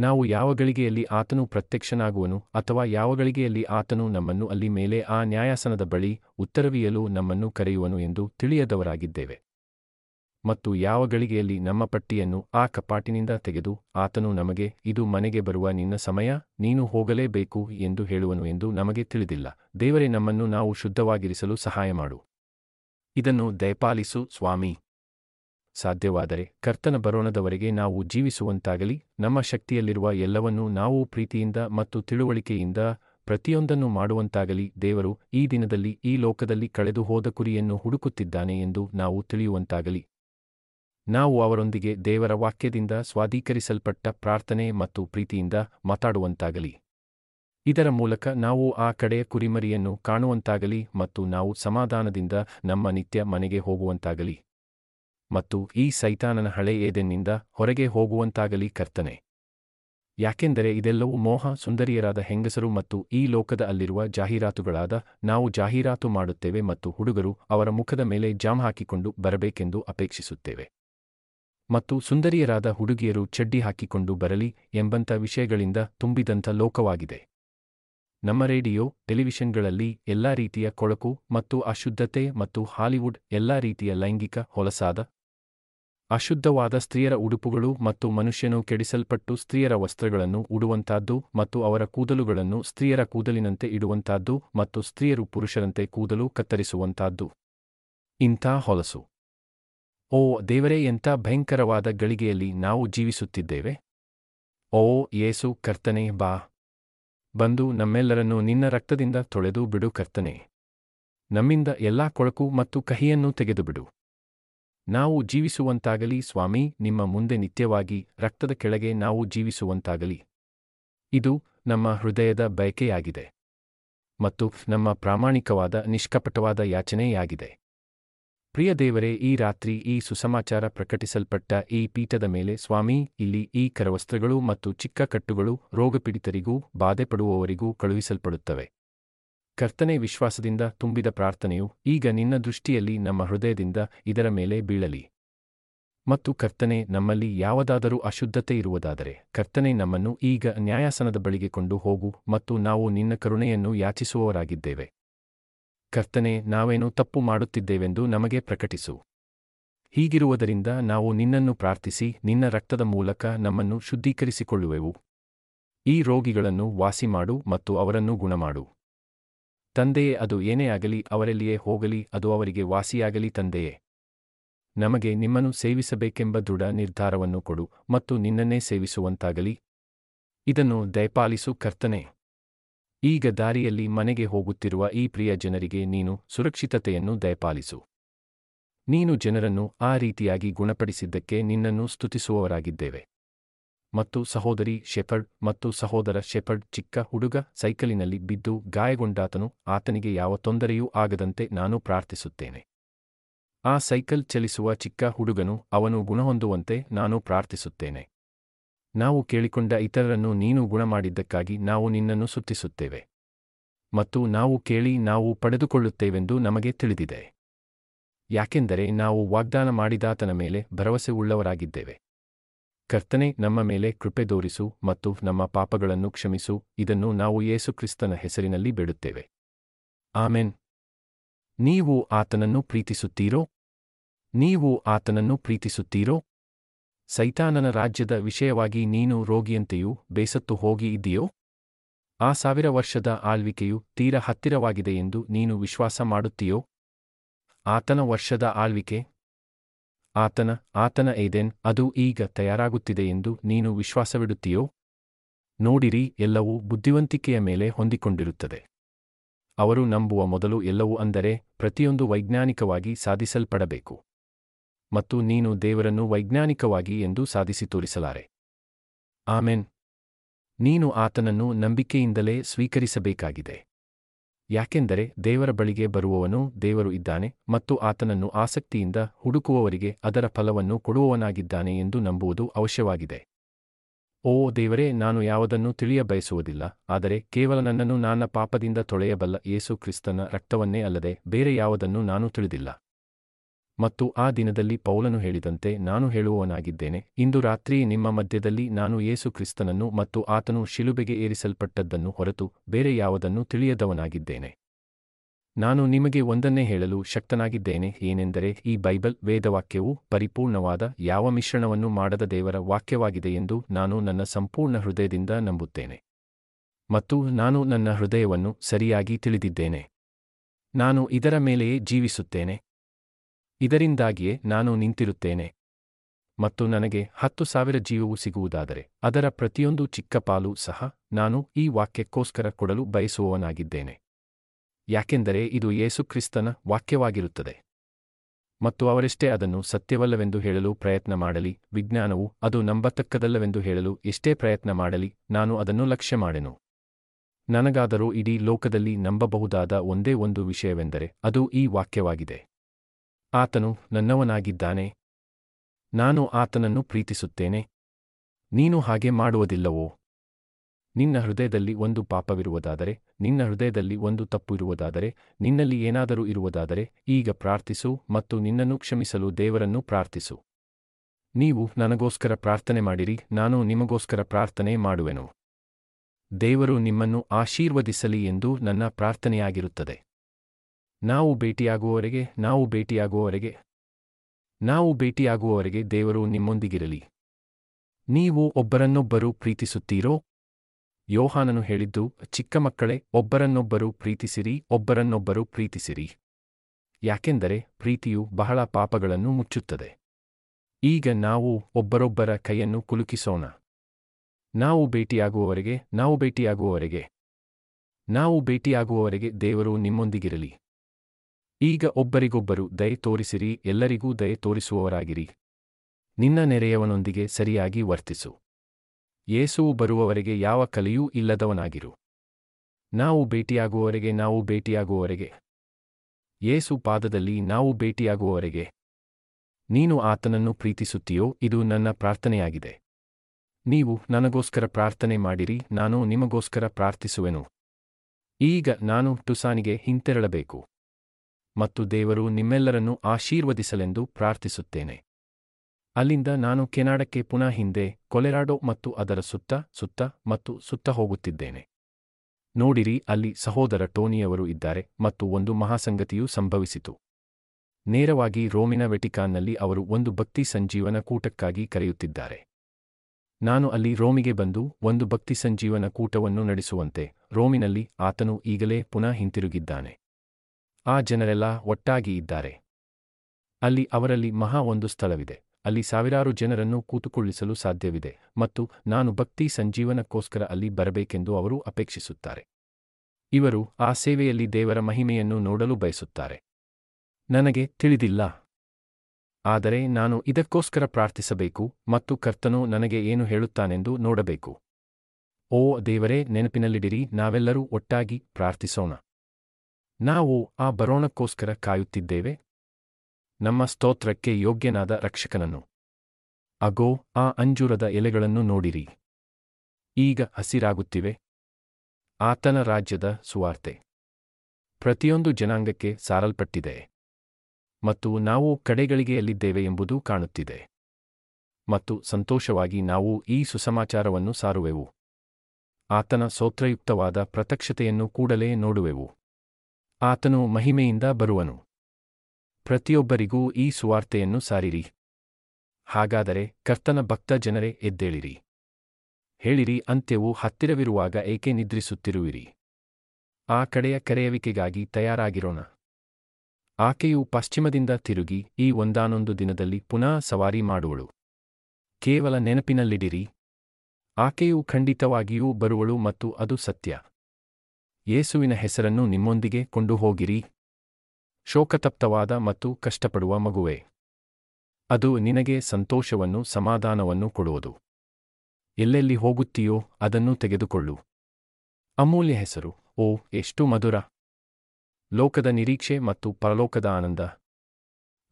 ನಾವು ಯಾವ ಗಳಿಗೆಯಲ್ಲಿ ಆತನು ಪ್ರತ್ಯಕ್ಷನಾಗುವನು ಅಥವಾ ಯಾವ ಗಳಿಗೆಯಲ್ಲಿ ಆತನು ನಮ್ಮನ್ನು ಅಲ್ಲಿ ಮೇಲೆ ಆ ನ್ಯಾಯಾಸನದ ಬಳಿ ಉತ್ತರವಿಯಲು ನಮ್ಮನ್ನು ಕರೆಯುವನು ಎಂದು ತಿಳಿಯದವರಾಗಿದ್ದೇವೆ. ಮತ್ತು ಯಾವ ಗಳಿಗೆಯಲ್ಲಿ ನಮ್ಮ ಪಟ್ಟಿಯನ್ನು ಆ ಕಪಾಟಿನಿಂದ ತೆಗೆದು ಆತನು ನಮಗೆ, ಇದು ಮನೆಗೆ ಬರುವ ನಿನ್ನ ಸಮಯ, ನೀನು ಹೋಗಲೇಬೇಕು ಎಂದು ಹೇಳುವನು ಎಂದು ನಮಗೆ ತಿಳಿದಿಲ್ಲ. ದೇವರೇ ನಮ್ಮನ್ನು ನಾವು ಶುದ್ಧವಾಗಿರಿಸಲು ಸಹಾಯ ಮಾಡು. ಇದನ್ನು ದಯಪಾಲಿಸು, ಸ್ವಾಮಿ. ಸಾಧ್ಯವಾದರೆ ಕರ್ತನ ಬರೋಣದವರೆಗೆ ನಾವು ಜೀವಿಸುವಂತಾಗಲಿ, ನಮ್ಮ ಶಕ್ತಿಯಲ್ಲಿರುವ ಎಲ್ಲವನ್ನೂ ನಾವು ಪ್ರೀತಿಯಿಂದ ಮತ್ತು ತಿಳುವಳಿಕೆಯಿಂದ ಪ್ರತಿಯೊಂದನ್ನು ಮಾಡುವಂತಾಗಲಿ, ದೇವರು ಈ ದಿನದಲ್ಲಿ ಈ ಲೋಕದಲ್ಲಿ ಕಳೆದು ಹೋದ ಕುರಿಯನ್ನು ಹುಡುಕುತ್ತಿದ್ದಾನೆ ಎಂದು ನಾವು ತಿಳಿಯುವಂತಾಗಲಿ. ನಾವು ಅವರೊಂದಿಗೆ ದೇವರ ವಾಕ್ಯದಿಂದ ಸ್ವಾಧೀಕರಿಸಲ್ಪಟ್ಟ ಪ್ರಾರ್ಥನೆ ಮತ್ತು ಪ್ರೀತಿಯಿಂದ ಮಾತಾಡುವಂತಾಗಲಿ. ಇದರ ಮೂಲಕ ನಾವು ಆ ಕಡೆಯ ಕುರಿಮರಿಯನ್ನು ಕಾಣುವಂತಾಗಲಿ ಮತ್ತು ನಾವು ಸಮಾಧಾನದಿಂದ ನಮ್ಮ ನಿತ್ಯ ಮನೆಗೆ ಹೋಗುವಂತಾಗಲಿ. ಮತ್ತು ಈ ಸೈತಾನನ ಹಳೆ ಏದೆನ್ನಿಂದ ಹೊರಗೆ ಹೋಗುವಂತಾಗಲಿ ಕರ್ತನೆ. ಯಾಕೆಂದರೆ ಇದೆಲ್ಲವೂ ಮೋಹ ಸುಂದರಿಯರಾದ ಹೆಂಗಸರು ಮತ್ತು ಈ ಲೋಕದ ಅಲ್ಲಿರುವ ಜಾಹೀರಾತುಗಳಾದ ನಾವು ಜಾಹೀರಾತು ಮಾಡುತ್ತೇವೆ ಮತ್ತು ಹುಡುಗರು ಅವರ ಮುಖದ ಮೇಲೆ ಜಾಮ್ ಹಾಕಿಕೊಂಡು ಬರಬೇಕೆಂದು ಅಪೇಕ್ಷಿಸುತ್ತೇವೆ. ಮತ್ತು ಸುಂದರಿಯರಾದ ಹುಡುಗಿಯರು ಚಡ್ಡಿ ಹಾಕಿಕೊಂಡು ಬರಲಿ ಎಂಬಂಥ ವಿಷಯಗಳಿಂದ ತುಂಬಿದಂಥ ಲೋಕವಾಗಿದೆ. ನಮ್ಮ ರೇಡಿಯೋ, ಟೆಲಿವಿಷನ್ಗಳಲ್ಲಿ ಎಲ್ಲಾ ರೀತಿಯ ಕೊಳಕು ಮತ್ತು ಅಶುದ್ಧತೆ ಮತ್ತು ಹಾಲಿವುಡ್ ಎಲ್ಲಾ ರೀತಿಯ ಲೈಂಗಿಕ ಹೊಲಸಾದ ಅಶುದ್ಧವಾದ ಸ್ತ್ರೀಯರ ಉಡುಪುಗಳು ಮತ್ತು ಮನುಷ್ಯನು ಕೆಡಿಸಲ್ಪಟ್ಟು ಸ್ತ್ರೀಯರ ವಸ್ತ್ರಗಳನ್ನು ಉಡುವಂತಾದ್ದು ಮತ್ತು ಅವರ ಕೂದಲುಗಳನ್ನು ಸ್ತ್ರೀಯರ ಕೂದಲಿನಂತೆ ಇಡುವಂತಾದ್ದು ಮತ್ತು ಸ್ತ್ರೀಯರು ಪುರುಷರಂತೆ ಕೂದಲು ಕತ್ತರಿಸುವಂತಾದ್ದು. ಇಂಥ ಹೊಲಸು. ಓ ದೇವರೇ, ಎಂಥ ಭಯಂಕರವಾದ ಗಳಿಗೆಯಲ್ಲಿ ನಾವು ಜೀವಿಸುತ್ತಿದ್ದೇವೆ. ಓ ಏಸು ಕರ್ತನೆ, ಬಾ. ಬಂದು ನಮ್ಮೆಲ್ಲರನ್ನೂ ನಿನ್ನ ರಕ್ತದಿಂದ ತೊಳೆದು ಬಿಡು ಕರ್ತನೆ. ನಮ್ಮಿಂದ ಎಲ್ಲಾ ಕೊಳಕು ಮತ್ತು ಕಹಿಯನ್ನು ತೆಗೆದುಬಿಡು. ನಾವು ಜೀವಿಸುವಂತಾಗಲಿ ಸ್ವಾಮಿ, ನಿಮ್ಮ ಮುಂದೆ ನಿತ್ಯವಾಗಿ ರಕ್ತದ ಕೆಳಗೆ ನಾವು ಜೀವಿಸುವಂತಾಗಲಿ. ಇದು ನಮ್ಮ ಹೃದಯದ ಬಯಕೆಯಾಗಿದೆ. ಮತ್ತು ನಮ್ಮ ಪ್ರಾಮಾಣಿಕವಾದ, ನಿಷ್ಕಪಟವಾದ ಯಾಚನೆಯಾಗಿದೆ. ಪ್ರಿಯ ದೇವರೇ, ಈ ರಾತ್ರಿ ಈ ಸುಸಮಾಚಾರ ಪ್ರಕಟಿಸಲ್ಪಟ್ಟ ಈ ಪೀಠದ ಮೇಲೆ ಸ್ವಾಮಿ, ಇಲ್ಲಿ ಈ ಕರವಸ್ತ್ರಗಳು ಮತ್ತು ಚಿಕ್ಕ ಕಟ್ಟುಗಳು ರೋಗಪೀಡಿತರಿಗೂ, ಬಾಧೆಪಡುವವರಿಗೂ ಕಳುಹಿಸಲ್ಪಡುತ್ತವೆ. ಕರ್ತನೆ ವಿಶ್ವಾಸದಿಂದ ತುಂಬಿದ ಪ್ರಾರ್ಥನೆಯು ಈಗ ನಿನ್ನ ದೃಷ್ಟಿಯಲ್ಲಿ ನಮ್ಮ ಹೃದಯದಿಂದ ಇದರ ಮೇಲೆ ಬೀಳಲಿ. ಮತ್ತು ಕರ್ತನೆ, ನಮ್ಮಲ್ಲಿ ಯಾವುದಾದರೂ ಅಶುದ್ಧತೆ ಇರುವುದಾದರೆ ಕರ್ತನೆ ನಮ್ಮನ್ನು ಈಗ ನ್ಯಾಯಾಸನದ ಬಳಿಗೆ ಕೊಂಡು ಹೋಗು ಮತ್ತು ನಾವು ನಿನ್ನ ಕರುಣೆಯನ್ನು ಯಾಚಿಸುವವರಾಗಿದ್ದೇವೆ. ಕರ್ತನೆ, ನಾವೇನು ತಪ್ಪು ಮಾಡುತ್ತಿದ್ದೇವೆಂದು ನಮಗೆ ಪ್ರಕಟಿಸು. ಹೀಗಿರುವುದರಿಂದ ನಾವು ನಿನ್ನನ್ನು ಪ್ರಾರ್ಥಿಸಿ ನಿನ್ನ ರಕ್ತದ ಮೂಲಕ ನಮ್ಮನ್ನು ಶುದ್ಧೀಕರಿಸಿಕೊಳ್ಳುವೆವು. ಈ ರೋಗಿಗಳನ್ನು ವಾಸಿಮಾಡು ಮತ್ತು ಅವರನ್ನು ಗುಣಮಾಡು. ತಂದೆಯೇ ಅದು ಏನೇ ಆಗಲಿ ಅವರಲ್ಲಿಯೇ ಹೋಗಲಿ, ಅದು ಅವರಿಗೆ ವಾಸಿಯಾಗಲಿ ತಂದೆಯೇ. ನಮಗೆ ನಿಮ್ಮನ್ನು ಸೇವಿಸಬೇಕೆಂಬ ದೃಢ ನಿರ್ಧಾರವನ್ನು ಕೊಡು ಮತ್ತು ನಿನ್ನನ್ನೇ ಸೇವಿಸುವಂತಾಗಲಿ. ಇದನ್ನು ದಯಪಾಲಿಸು ಕರ್ತನೆ. ಈಗ ದಾರಿಯಲ್ಲಿ ಮನೆಗೆ ಹೋಗುತ್ತಿರುವ ಈ ಪ್ರಿಯ ಜನರಿಗೆ ನೀನು ಸುರಕ್ಷಿತತೆಯನ್ನು ದಯಪಾಲಿಸು. ನೀನು ಜನರನ್ನು ಆ ರೀತಿಯಾಗಿ ಗುಣಪಡಿಸಿದ್ದಕ್ಕೆ ನಿನ್ನನ್ನು ಸ್ತುತಿಸುವವರಾಗಿದ್ದೇವೆ. ಮತ್ತು ಸಹೋದರಿ ಶೆಫರ್ಡ್ ಮತ್ತು ಸಹೋದರ ಶೆಫರ್ಡ್ ಚಿಕ್ಕ ಹುಡುಗ ಸೈಕಲಿನಲ್ಲಿ ಬಿದ್ದು ಗಾಯಗೊಂಡಾತನು ಆತನಿಗೆ ಯಾವ ತೊಂದರೆಯೂ ಆಗದಂತೆ ನಾನು ಪ್ರಾರ್ಥಿಸುತ್ತೇನೆ. ಆ ಸೈಕಲ್ ಚಲಿಸುವ ಚಿಕ್ಕ ಹುಡುಗನು ಅವನು ಗುಣಹೊಂದುವಂತೆ ನಾನು ಪ್ರಾರ್ಥಿಸುತ್ತೇನೆ. ನಾವು ಕೇಳಿಕೊಂಡ ಇತರರನ್ನು ನೀನು ಗುಣಮಾಡಿದ್ದಕ್ಕಾಗಿ ನಾವು ನಿನ್ನನ್ನು ಸುತ್ತಿಸುತ್ತೇವೆ. ಮತ್ತು ನಾವು ಕೇಳಿ ನಾವು ಪಡೆದುಕೊಳ್ಳುತ್ತೇವೆಂದು ನಮಗೆ ತಿಳಿದಿದೆ. ಯಾಕೆಂದರೆ ನಾವು ವಾಗ್ದಾನ ಮಾಡಿದಾತನ ಮೇಲೆ ಭರವಸೆ ಉಳ್ಳವರಾಗಿದ್ದೇವೆ. ಕರ್ತನೆ, ನಮ್ಮ ಮೇಲೆ ಕೃಪೆ ತೋರಿಸು ಮತ್ತು ನಮ್ಮ ಪಾಪಗಳನ್ನು ಕ್ಷಮಿಸು, ಇದನ್ನು ನಾವು ಯೇಸುಕ್ರಿಸ್ತನ ಹೆಸರಿನಲ್ಲಿ ಬೇಡುತ್ತೇವೆ. ಆಮೆನ್. ನೀವು ಆತನನ್ನು ಪ್ರೀತಿಸುತ್ತೀರೋ? ನೀವು ಆತನನ್ನು ಪ್ರೀತಿಸುತ್ತೀರೋ? ಸೈತಾನನ ರಾಜ್ಯದ ವಿಷಯವಾಗಿ ನೀನು ರೋಗಿಯಂತೆಯೂ ಬೇಸತ್ತು ಹೋಗಿ ಇದ್ದೀಯೋ? ಆ ಸಾವಿರ ವರ್ಷದ ಆಳ್ವಿಕೆಯು ತೀರ ಹತ್ತಿರವಾಗಿದೆ ಎಂದು ನೀನು ವಿಶ್ವಾಸ ಮಾಡುತ್ತೀಯೋ? ಆತನ ವರ್ಷದ ಆಳ್ವಿಕೆ ಆತನ ಆತನ ಏದೆನ್, ಅದು ಈಗ ತಯಾರಾಗುತ್ತಿದೆ ಎಂದು ನೀನು ವಿಶ್ವಾಸವಿಡುತ್ತೀಯೋ? ನೋಡಿರಿ, ಎಲ್ಲವೂ ಬುದ್ಧಿವಂತಿಕೆಯ ಮೇಲೆ ಹೊಂದಿಕೊಂಡಿರುತ್ತದೆ. ಅವರು ನಂಬುವ ಮೊದಲು ಎಲ್ಲವೂ ಅಂದರೆ ಪ್ರತಿಯೊಂದು ವೈಜ್ಞಾನಿಕವಾಗಿ ಸಾಧಿಸಲ್ಪಡಬೇಕು. ಮತ್ತು ನೀನು ದೇವರನ್ನು ವೈಜ್ಞಾನಿಕವಾಗಿ ಎಂದು ಸಾಧಿಸಿ ತೋರಿಸಲಾರೆ. ಆಮೆನ್. ನೀನು ಆತನನ್ನು ನಂಬಿಕೆಯಿಂದಲೇ ಸ್ವೀಕರಿಸಬೇಕಾಗಿದೆ. ಯಾಕೆಂದರೆ ದೇವರ ಬಳಿಗೆ ಬರುವವನು ದೇವರು ಇದ್ದಾನೆ ಮತ್ತು ಆತನನ್ನು ಆಸಕ್ತಿಯಿಂದ ಹುಡುಕುವವರಿಗೆ ಅದರ ಫಲವನ್ನು ಕೊಡುವವನಾಗಿದ್ದಾನೆ ಎಂದು ನಂಬುವುದು ಅವಶ್ಯವಾಗಿದೆ. ಓ ದೇವರೇ, ನಾನು ಯಾವುದನ್ನು ತಿಳಿಯಬಯಸುವುದಿಲ್ಲ ಆದರೆ ಕೇವಲ ನನ್ನನ್ನು ನನ್ನ ಪಾಪದಿಂದ ತೊಳೆಯಬಲ್ಲ ಯೇಸು ಕ್ರಿಸ್ತನ ರಕ್ತವನ್ನೇ ಅಲ್ಲದೆ ಬೇರೆ ಯಾವುದನ್ನು ನಾನು ತಿಳಿದಿಲ್ಲ. ಮತ್ತು ಆ ದಿನದಲ್ಲಿ ಪೌಲನು ಹೇಳಿದಂತೆ ನಾನು ಹೇಳುವವನಾಗಿದ್ದೇನೆ. ಇಂದು ರಾತ್ರಿ ನಿಮ್ಮ ಮಧ್ಯದಲ್ಲಿ ನಾನು ಯೇಸು ಕ್ರಿಸ್ತನನ್ನು ಮತ್ತು ಆತನು ಶಿಲುಬೆಗೆ ಏರಿಸಲ್ಪಟ್ಟದ್ದನ್ನು ಹೊರತು ಬೇರೆ ಯಾವುದನ್ನು ತಿಳಿಯದವನಾಗಿದ್ದೇನೆ. ನಾನು ನಿಮಗೆ ಒಂದನ್ನೇ ಹೇಳಲು ಶಕ್ತನಾಗಿದ್ದೇನೆ, ಏನೆಂದರೆ ಈ ಬೈಬಲ್ ವೇದವಾಕ್ಯವು ಪರಿಪೂರ್ಣವಾದ ಯಾವ ಮಿಶ್ರಣವನ್ನು ಮಾಡದ ದೇವರ ವಾಕ್ಯವಾಗಿದೆ ಎಂದು ನಾನು ನನ್ನ ಸಂಪೂರ್ಣ ಹೃದಯದಿಂದ ನಂಬುತ್ತೇನೆ. ಮತ್ತು ನಾನು ನನ್ನ ಹೃದಯವನ್ನು ಸರಿಯಾಗಿ ತಿಳಿದಿದ್ದೇನೆ. ನಾನು ಇದರ ಮೇಲೆಯೇ ಜೀವಿಸುತ್ತೇನೆ. ಇದರಿಂದಾಗಿಯೇ ನಾನು ನಿಂತಿರುತ್ತೇನೆ. ಮತ್ತು ನನಗೆ ಹತ್ತು ಸಾವಿರ ಜೀವವು ಸಿಗುವುದಾದರೆ, ಅದರ ಪ್ರತಿಯೊಂದು ಚಿಕ್ಕ ಪಾಲು ಸಹ ನಾನು ಈ ವಾಕ್ಯಕ್ಕೋಸ್ಕರ ಕೊಡಲು ಬಯಸುವವನಾಗಿದ್ದೇನೆ. ಯಾಕೆಂದರೆ ಇದು ಯೇಸುಕ್ರಿಸ್ತನ ವಾಕ್ಯವಾಗಿರುತ್ತದೆ. ಮತ್ತು ಅವರೆಷ್ಟೇ ಅದನ್ನು ಸತ್ಯವಲ್ಲವೆಂದು ಹೇಳಲು ಪ್ರಯತ್ನ ಮಾಡಲಿ, ವಿಜ್ಞಾನವು ಅದು ನಂಬತಕ್ಕದಲ್ಲವೆಂದು ಹೇಳಲು ಎಷ್ಟೇ ಪ್ರಯತ್ನ ಮಾಡಲಿ, ನಾನು ಅದನ್ನು ಲಕ್ಷ್ಯ ಮಾಡೆನು. ನನಗಾದರೂ ಇಡೀ ಲೋಕದಲ್ಲಿ ನಂಬಬಹುದಾದ ಒಂದೇ ಒಂದು ವಿಷಯವೆಂದರೆ ಅದು ಈ ವಾಕ್ಯವಾಗಿದೆ. ಆತನು ನನ್ನವನಾಗಿದ್ದಾನೆ. ನಾನು ಆತನನ್ನು ಪ್ರೀತಿಸುತ್ತೇನೆ. ನೀನು ಹಾಗೆ ಮಾಡುವುದಿಲ್ಲವೋ? ನಿನ್ನ ಹೃದಯದಲ್ಲಿ ಒಂದು ಪಾಪವಿರುವುದಾದರೆ, ನಿನ್ನ ಹೃದಯದಲ್ಲಿ ಒಂದು ತಪ್ಪು ಇರುವುದಾದರೆ, ನಿನ್ನಲ್ಲಿ ಏನಾದರೂ ಇರುವುದಾದರೆ, ಈಗ ಪ್ರಾರ್ಥಿಸು ಮತ್ತು ನಿನ್ನನ್ನು ಕ್ಷಮಿಸಲು ದೇವರನ್ನು ಪ್ರಾರ್ಥಿಸು. ನೀವು ನನಗೋಸ್ಕರ ಪ್ರಾರ್ಥನೆ ಮಾಡಿರಿ, ನಾನು ನಿಮಗೋಸ್ಕರ ಪ್ರಾರ್ಥನೆ ಮಾಡುವೆನು. ದೇವರು ನಿಮ್ಮನ್ನು ಆಶೀರ್ವದಿಸಲಿ ಎಂದು ನನ್ನ ಪ್ರಾರ್ಥನೆಯಾಗಿರುತ್ತದೆ. ನಾವು ಭೇಟಿಯಾಗುವವರೆಗೆ ನಾವು ಭೇಟಿಯಾಗುವವರೆಗೆ. ನಾವು ಭೇಟಿಯಾಗುವವರೆಗೆ ದೇವರು ನಿಮ್ಮೊಂದಿಗಿರಲಿ. ನೀವು ಒಬ್ಬರನ್ನೊಬ್ಬರು ಪ್ರೀತಿಸುತ್ತೀರೋ? ಯೋಹಾನನು ಹೇಳಿದ್ದು, ಚಿಕ್ಕ ಮಕ್ಕಳೇ, ಒಬ್ಬರನ್ನೊಬ್ಬರು ಪ್ರೀತಿಸಿರಿ ಒಬ್ಬರನ್ನೊಬ್ಬರು ಪ್ರೀತಿಸಿರಿ. ಯಾಕೆಂದರೆ ಪ್ರೀತಿಯು ಬಹಳ ಪಾಪಗಳನ್ನು ಮುಚ್ಚುತ್ತದೆ. ಈಗ ನಾವು ಒಬ್ಬರೊಬ್ಬರ ಕೈಯನ್ನು ಕುಲುಕಿಸೋಣ. ನಾವು ಭೇಟಿಯಾಗುವವರೆಗೆ ನಾವು ಭೇಟಿಯಾಗುವವರೆಗೆ. ನಾವು ಭೇಟಿಯಾಗುವವರೆಗೆ ದೇವರು ನಿಮ್ಮೊಂದಿಗಿರಲಿ. ಈಗ ಒಬ್ಬರಿಗೊಬ್ಬರು ದಯೆ ತೋರಿಸಿರಿ, ಎಲ್ಲರಿಗೂ ದಯೆ ತೋರಿಸುವವರಾಗಿರಿ. ನಿನ್ನ ನೆರೆಯವನೊಂದಿಗೆ ಸರಿಯಾಗಿ ವರ್ತಿಸು. ಯೇಸುವು ಬರುವವರೆಗೆ ಯಾವ ಕಲೆಯೂ ಇಲ್ಲದವನಾಗಿರು. ನಾವು ಭೇಟಿಯಾಗುವವರೆಗೆ ನಾವು ಭೇಟಿಯಾಗುವವರೆಗೆ. ಯೇಸು ಪಾದದಲ್ಲಿ ನಾವು ಭೇಟಿಯಾಗುವವರೆಗೆ. ನೀನು ಆತನನ್ನು ಪ್ರೀತಿಸುತ್ತೀಯೋ, ಇದು ನನ್ನ ಪ್ರಾರ್ಥನೆಯಾಗಿದೆ. ನೀವು ನನಗೋಸ್ಕರ ಪ್ರಾರ್ಥನೆ ಮಾಡಿರಿ, ನಾನು ನಿಮಗೋಸ್ಕರ ಪ್ರಾರ್ಥಿಸುವೆನು. ಈಗ ನಾನು ಟುಸಾನಿಗೆ ಹಿಂತೆರಳಬೇಕು. ಮತ್ತು ದೇವರು ನಿಮ್ಮೆಲ್ಲರನ್ನು ಆಶೀರ್ವದಿಸಲೆಂದು ಪ್ರಾರ್ಥಿಸುತ್ತೇನೆ. ಅಲ್ಲಿಂದ ನಾನು ಕೆನಾಡಕ್ಕೆ ಪುನಃ ಹಿಂದೆ ಕೊಲೆರಾಡೋ ಮತ್ತು ಅದರ ಸುತ್ತ ಸುತ್ತ ಮತ್ತು ಸುತ್ತ ಹೋಗುತ್ತಿದ್ದೇನೆ. ನೋಡಿರಿ, ಅಲ್ಲಿ ಸಹೋದರ ಟೋನಿಯವರು ಇದ್ದಾರೆ ಮತ್ತು ಒಂದು ಮಹಾಸಂಗತಿಯೂ ಸಂಭವಿಸಿತು. ನೇರವಾಗಿ ರೋಮಿನ ವೆಟಿಕಾನ್ನಲ್ಲಿ ಅವರು ಒಂದು ಭಕ್ತಿ ಸಂಜೀವನ ಕೂಟಕ್ಕಾಗಿ ಕರೆಯುತ್ತಿದ್ದಾರೆ. ನಾನು ಅಲ್ಲಿ ರೋಮಿಗೆ ಬಂದು ಒಂದು ಭಕ್ತಿ ಸಂಜೀವನ ಕೂಟವನ್ನು ನಡೆಸುವಂತೆ, ರೋಮಿನಲ್ಲಿ ಆತನು ಈಗಲೇ ಪುನಃ ಹಿಂತಿರುಗಿದ್ದಾನೆ. ಆ ಜನರೆಲ್ಲ ಒಟ್ಟಾಗಿ ಇದ್ದಾರೆ. ಅಲ್ಲಿ ಅವರಲ್ಲಿ ಮಹಾ ಒಂದು ಸ್ಥಳವಿದೆ. ಅಲ್ಲಿ ಸಾವಿರಾರು ಜನರನ್ನು ಕೂತುಕೊಳ್ಳಿಸಲು ಸಾಧ್ಯವಿದೆ ಮತ್ತು ನಾನು ಭಕ್ತಿ ಸಂಜೀವನಕ್ಕೋಸ್ಕರ ಅಲ್ಲಿ ಬರಬೇಕೆಂದು ಅವರು ಅಪೇಕ್ಷಿಸುತ್ತಾರೆ. ಇವರು ಆ ಸೇವೆಯಲ್ಲಿ ದೇವರ ಮಹಿಮೆಯನ್ನು ನೋಡಲು ಬಯಸುತ್ತಾರೆ. ನನಗೆ ತಿಳಿದಿಲ್ಲ. ಆದರೆ ನಾನು ಇದಕ್ಕೋಸ್ಕರ ಪ್ರಾರ್ಥಿಸಬೇಕು ಮತ್ತು ಕರ್ತನು ನನಗೆ ಏನು ಹೇಳುತ್ತಾನೆಂದು ನೋಡಬೇಕು. ಓ ದೇವರೇ, ನೆನಪಿನಲ್ಲಿಡಿರಿ, ನಾವೆಲ್ಲರೂ ಒಟ್ಟಾಗಿ ಪ್ರಾರ್ಥಿಸೋಣ. ನಾವು ಆ ಬರೋಣಕ್ಕೋಸ್ಕರ ಕಾಯುತ್ತಿದ್ದೇವೆ. ನಮ್ಮ ಸ್ತೋತ್ರಕ್ಕೆ ಯೋಗ್ಯನಾದ ರಕ್ಷಕನನ್ನು. ಅಗೋ, ಆ ಅಂಜೂರದ ಎಲೆಗಳನ್ನು ನೋಡಿರಿ. ಈಗ ಹಸಿರಾಗುತ್ತಿವೆ. ಆತನ ರಾಜ್ಯದ ಸುವಾರ್ತೆ. ಪ್ರತಿಯೊಂದು ಜನಾಂಗಕ್ಕೆ ಸಾರಲ್ಪಟ್ಟಿದೆ. ಮತ್ತು ನಾವು ಕಡೆಗಳಿಗೆ ಎಲ್ಲಿದ್ದೇವೆ ಎಂಬುದು ಕಾಣುತ್ತಿದೆ. ಮತ್ತು ಸಂತೋಷವಾಗಿ ನಾವು ಈ ಸುಸಮಾಚಾರವನ್ನು ಸಾರುವೆವು. ಆತನ ಸೋತ್ರಯುಕ್ತವಾದ ಪ್ರತಕ್ಷತೆಯನ್ನು ಕೂಡಲೇ ನೋಡುವೆವು. ಆತನು ಮಹಿಮೆಯಿಂದ ಬರುವನು. ಪ್ರತಿಯೊಬ್ಬರಿಗೂ ಈ ಸುವಾರ್ತೆಯನ್ನು ಸಾರಿರಿ. ಹಾಗಾದರೆ ಕರ್ತನ ಭಕ್ತ ಜನರೇ ಎದ್ದೇಳಿರಿ. ಹೇಳಿರಿ, ಅಂತ್ಯವು ಹತ್ತಿರವಿರುವಾಗ ಏಕೆ ನಿದ್ರಿಸುತ್ತಿರುವಿರಿ? ಆ ಕಡೆಯ ಕರೆಯವಿಕೆಗಾಗಿ ತಯಾರಾಗಿರೋಣ. ಆಕೆಯು ಪಶ್ಚಿಮದಿಂದ ತಿರುಗಿ ಈ ಒಂದಾನೊಂದು ದಿನದಲ್ಲಿ ಪುನಃ ಸವಾರಿ ಮಾಡುವಳು. ಕೇವಲ ನೆನಪಿನಲ್ಲಿಡಿರಿ. ಆಕೆಯು ಖಂಡಿತವಾಗಿಯೂ ಬರುವಳು ಮತ್ತು ಅದು ಸತ್ಯ. ಯೇಸುವಿನ ಹೆಸರನ್ನು ನಿಮ್ಮೊಂದಿಗೆ ಕೊಂಡು ಹೋಗಿರಿ ಶೋಕತಪ್ತವಾದ ಮತ್ತು ಕಷ್ಟಪಡುವ ಮಗುವೆ. ಅದು ನಿನಗೆ ಸಂತೋಷವನ್ನು, ಸಮಾಧಾನವನ್ನು ಕೊಡುವುದು. ಎಲ್ಲೆಲ್ಲಿ ಹೋಗುತ್ತೀಯೋ ಅದನ್ನು ತೆಗೆದುಕೊಳ್ಳು. ಅಮೂಲ್ಯ ಹೆಸರು, ಓ, ಎಷ್ಟು ಮಧುರ. ಲೋಕದ ನಿರೀಕ್ಷೆ ಮತ್ತು ಪರಲೋಕದ ಆನಂದ.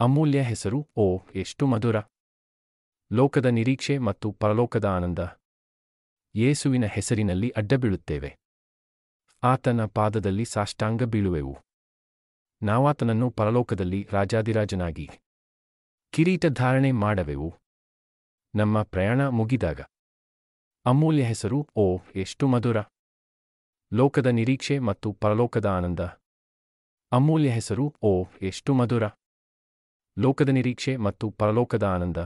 ಅಮೂಲ್ಯ ಹೆಸರು, ಓ, ಎಷ್ಟು ಮಧುರ. ಲೋಕದ ನಿರೀಕ್ಷೆ ಮತ್ತು ಪರಲೋಕದ ಆನಂದ. ಯೇಸುವಿನ ಹೆಸರಿನಲ್ಲಿ ಅಡ್ಡಬೀಳುತ್ತೇವೆ. ಆತನ ಪಾದದಲ್ಲಿ ಸಾಷ್ಟಾಂಗ ಬೀಳುವೆವು. ನಾವಾತನನ್ನು ಪರಲೋಕದಲ್ಲಿ ರಾಜಾದಿರಾಜನಾಗಿ ಕಿರೀಟ ಧಾರಣೆ ಮಾಡವೆವು. ನಮ್ಮ ಪ್ರಯಾಣ ಮುಗಿದಾಗ ಅಮೂಲ್ಯ ಹೆಸರು, ಓ, ಎಷ್ಟು ಮಧುರ! ಲೋಕದ ನಿರೀಕ್ಷೆ ಮತ್ತು ಪರಲೋಕದ ಆನಂದ. ಅಮೂಲ್ಯ ಹೆಸರು, ಓ, ಎಷ್ಟು ಮಧುರ! ಲೋಕದ ನಿರೀಕ್ಷೆ ಮತ್ತು ಪರಲೋಕದ ಆನಂದ.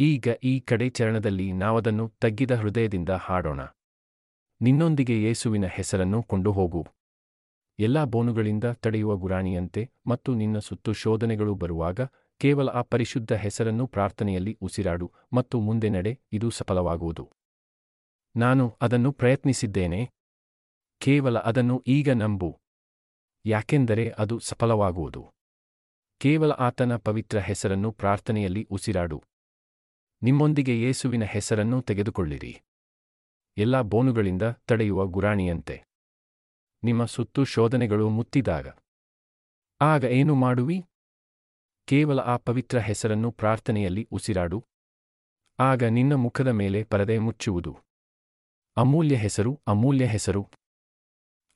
ಈಗ ಈ ಕಡೆ ಚರಣದಲ್ಲಿ ನಾವದನ್ನು ತಗ್ಗಿದ ಹೃದಯದಿಂದ ಹಾಡೋಣ. ನಿನ್ನೊಂದಿಗೆ ಯೇಸುವಿನ ಹೆಸರನ್ನು ಕೊಂಡು ಹೋಗು ಎಲ್ಲಾ ಬೋನುಗಳಿಂದ ತಡೆಯುವ ಗುರಾಣಿಯಂತೆ ಮತ್ತು ನಿನ್ನ ಸುತ್ತು ಶೋಧನೆಗಳು ಬರುವಾಗ ಕೇವಲ ಆ ಪರಿಶುದ್ಧ ಹೆಸರನ್ನು ಪ್ರಾರ್ಥನೆಯಲ್ಲಿ ಉಸಿರಾಡು ಮತ್ತು ಮುಂದೆ ನಡೆ, ಇದು ಸಫಲವಾಗುವುದು. ನಾನು ಅದನ್ನು ಪ್ರಯತ್ನಿಸಿದ್ದೇನೆ. ಕೇವಲ ಅದನ್ನು ಈಗ ನಂಬು. ಯಾಕೆಂದರೆ ಅದು ಸಫಲವಾಗುವುದು. ಕೇವಲ ಆತನ ಪವಿತ್ರ ಹೆಸರನ್ನು ಪ್ರಾರ್ಥನೆಯಲ್ಲಿ ಉಸಿರಾಡು. ನಿಮ್ಮೊಂದಿಗೆ ಯೇಸುವಿನ ಹೆಸರನ್ನು ತೆಗೆದುಕೊಳ್ಳಿರಿ. ಎಲ್ಲ ಬೋನುಗಳಿಂದ ತಡೆಯುವ ಗುರಾಣಿಯಂತೆ. ನಿಮ್ಮ ಸುತ್ತು ಶೋಧನೆಗಳು ಮುತ್ತಿದಾಗ. ಆಗ ಏನು ಮಾಡುವಿ? ಕೇವಲ ಆ ಪವಿತ್ರ ಹೆಸರನ್ನು ಪ್ರಾರ್ಥನೆಯಲ್ಲಿ ಉಸಿರಾಡು. ಆಗ ನಿನ್ನ ಮುಖದ ಮೇಲೆ ಪರದೆ ಮುಚ್ಚುವುದು. ಅಮೂಲ್ಯ ಹೆಸರು ಅಮೂಲ್ಯ ಹೆಸರು.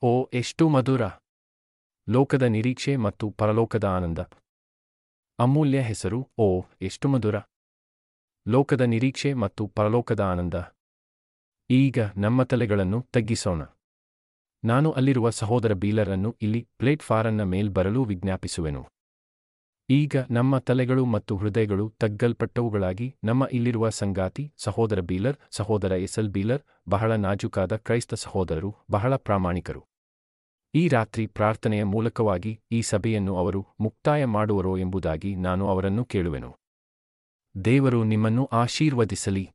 ಓ, ಎಷ್ಟು ಮಧುರ. ಲೋಕದ ನಿರೀಕ್ಷೆ ಮತ್ತು ಪರಲೋಕದ ಆನಂದ. ಅಮೂಲ್ಯ ಹೆಸರು, ಓ, ಎಷ್ಟು ಮಧುರ. ಲೋಕದ ನಿರೀಕ್ಷೆ ಮತ್ತು ಪರಲೋಕದ ಆನಂದ. ಈಗ ನಮ್ಮ ತಲೆಗಳನ್ನು ತಗ್ಗಿಸೋಣ. ನಾನು ಅಲ್ಲಿರುವ ಸಹೋದರ ಬೀಲರನ್ನು ಇಲ್ಲಿ ಪ್ಲೇಟ್ಫಾರನ್ನ ಮೇಲ್ ಬರಲು ವಿಜ್ಞಾಪಿಸುವೆನು. ಈಗ ನಮ್ಮ ತಲೆಗಳು ಮತ್ತು ಹೃದಯಗಳು ತಗ್ಗಲ್ಪಟ್ಟವುಗಳಾಗಿ ನಮ್ಮ ಇಲ್ಲಿರುವ ಸಂಗಾತಿ, ಸಹೋದರ ಬೀಲರ್, ಸಹೋದರ ಎಸ್ಎಲ್ ಬೀಲರ್, ಬಹಳ ನಾಜೂಕಾದ ಕ್ರೈಸ್ತ ಸಹೋದರರು, ಬಹಳ ಪ್ರಾಮಾಣಿಕರು. ಈ ರಾತ್ರಿ ಪ್ರಾರ್ಥನೆಯ ಮೂಲಕವಾಗಿ ಈ ಸಭೆಯನ್ನು ಅವರು ಮುಕ್ತಾಯ ಮಾಡುವರೋ ಎಂಬುದಾಗಿ ನಾನು ಅವರನ್ನು ಕೇಳುವೆನು. ದೇವರು ನಿಮ್ಮನ್ನು ಆಶೀರ್ವದಿಸಲಿ.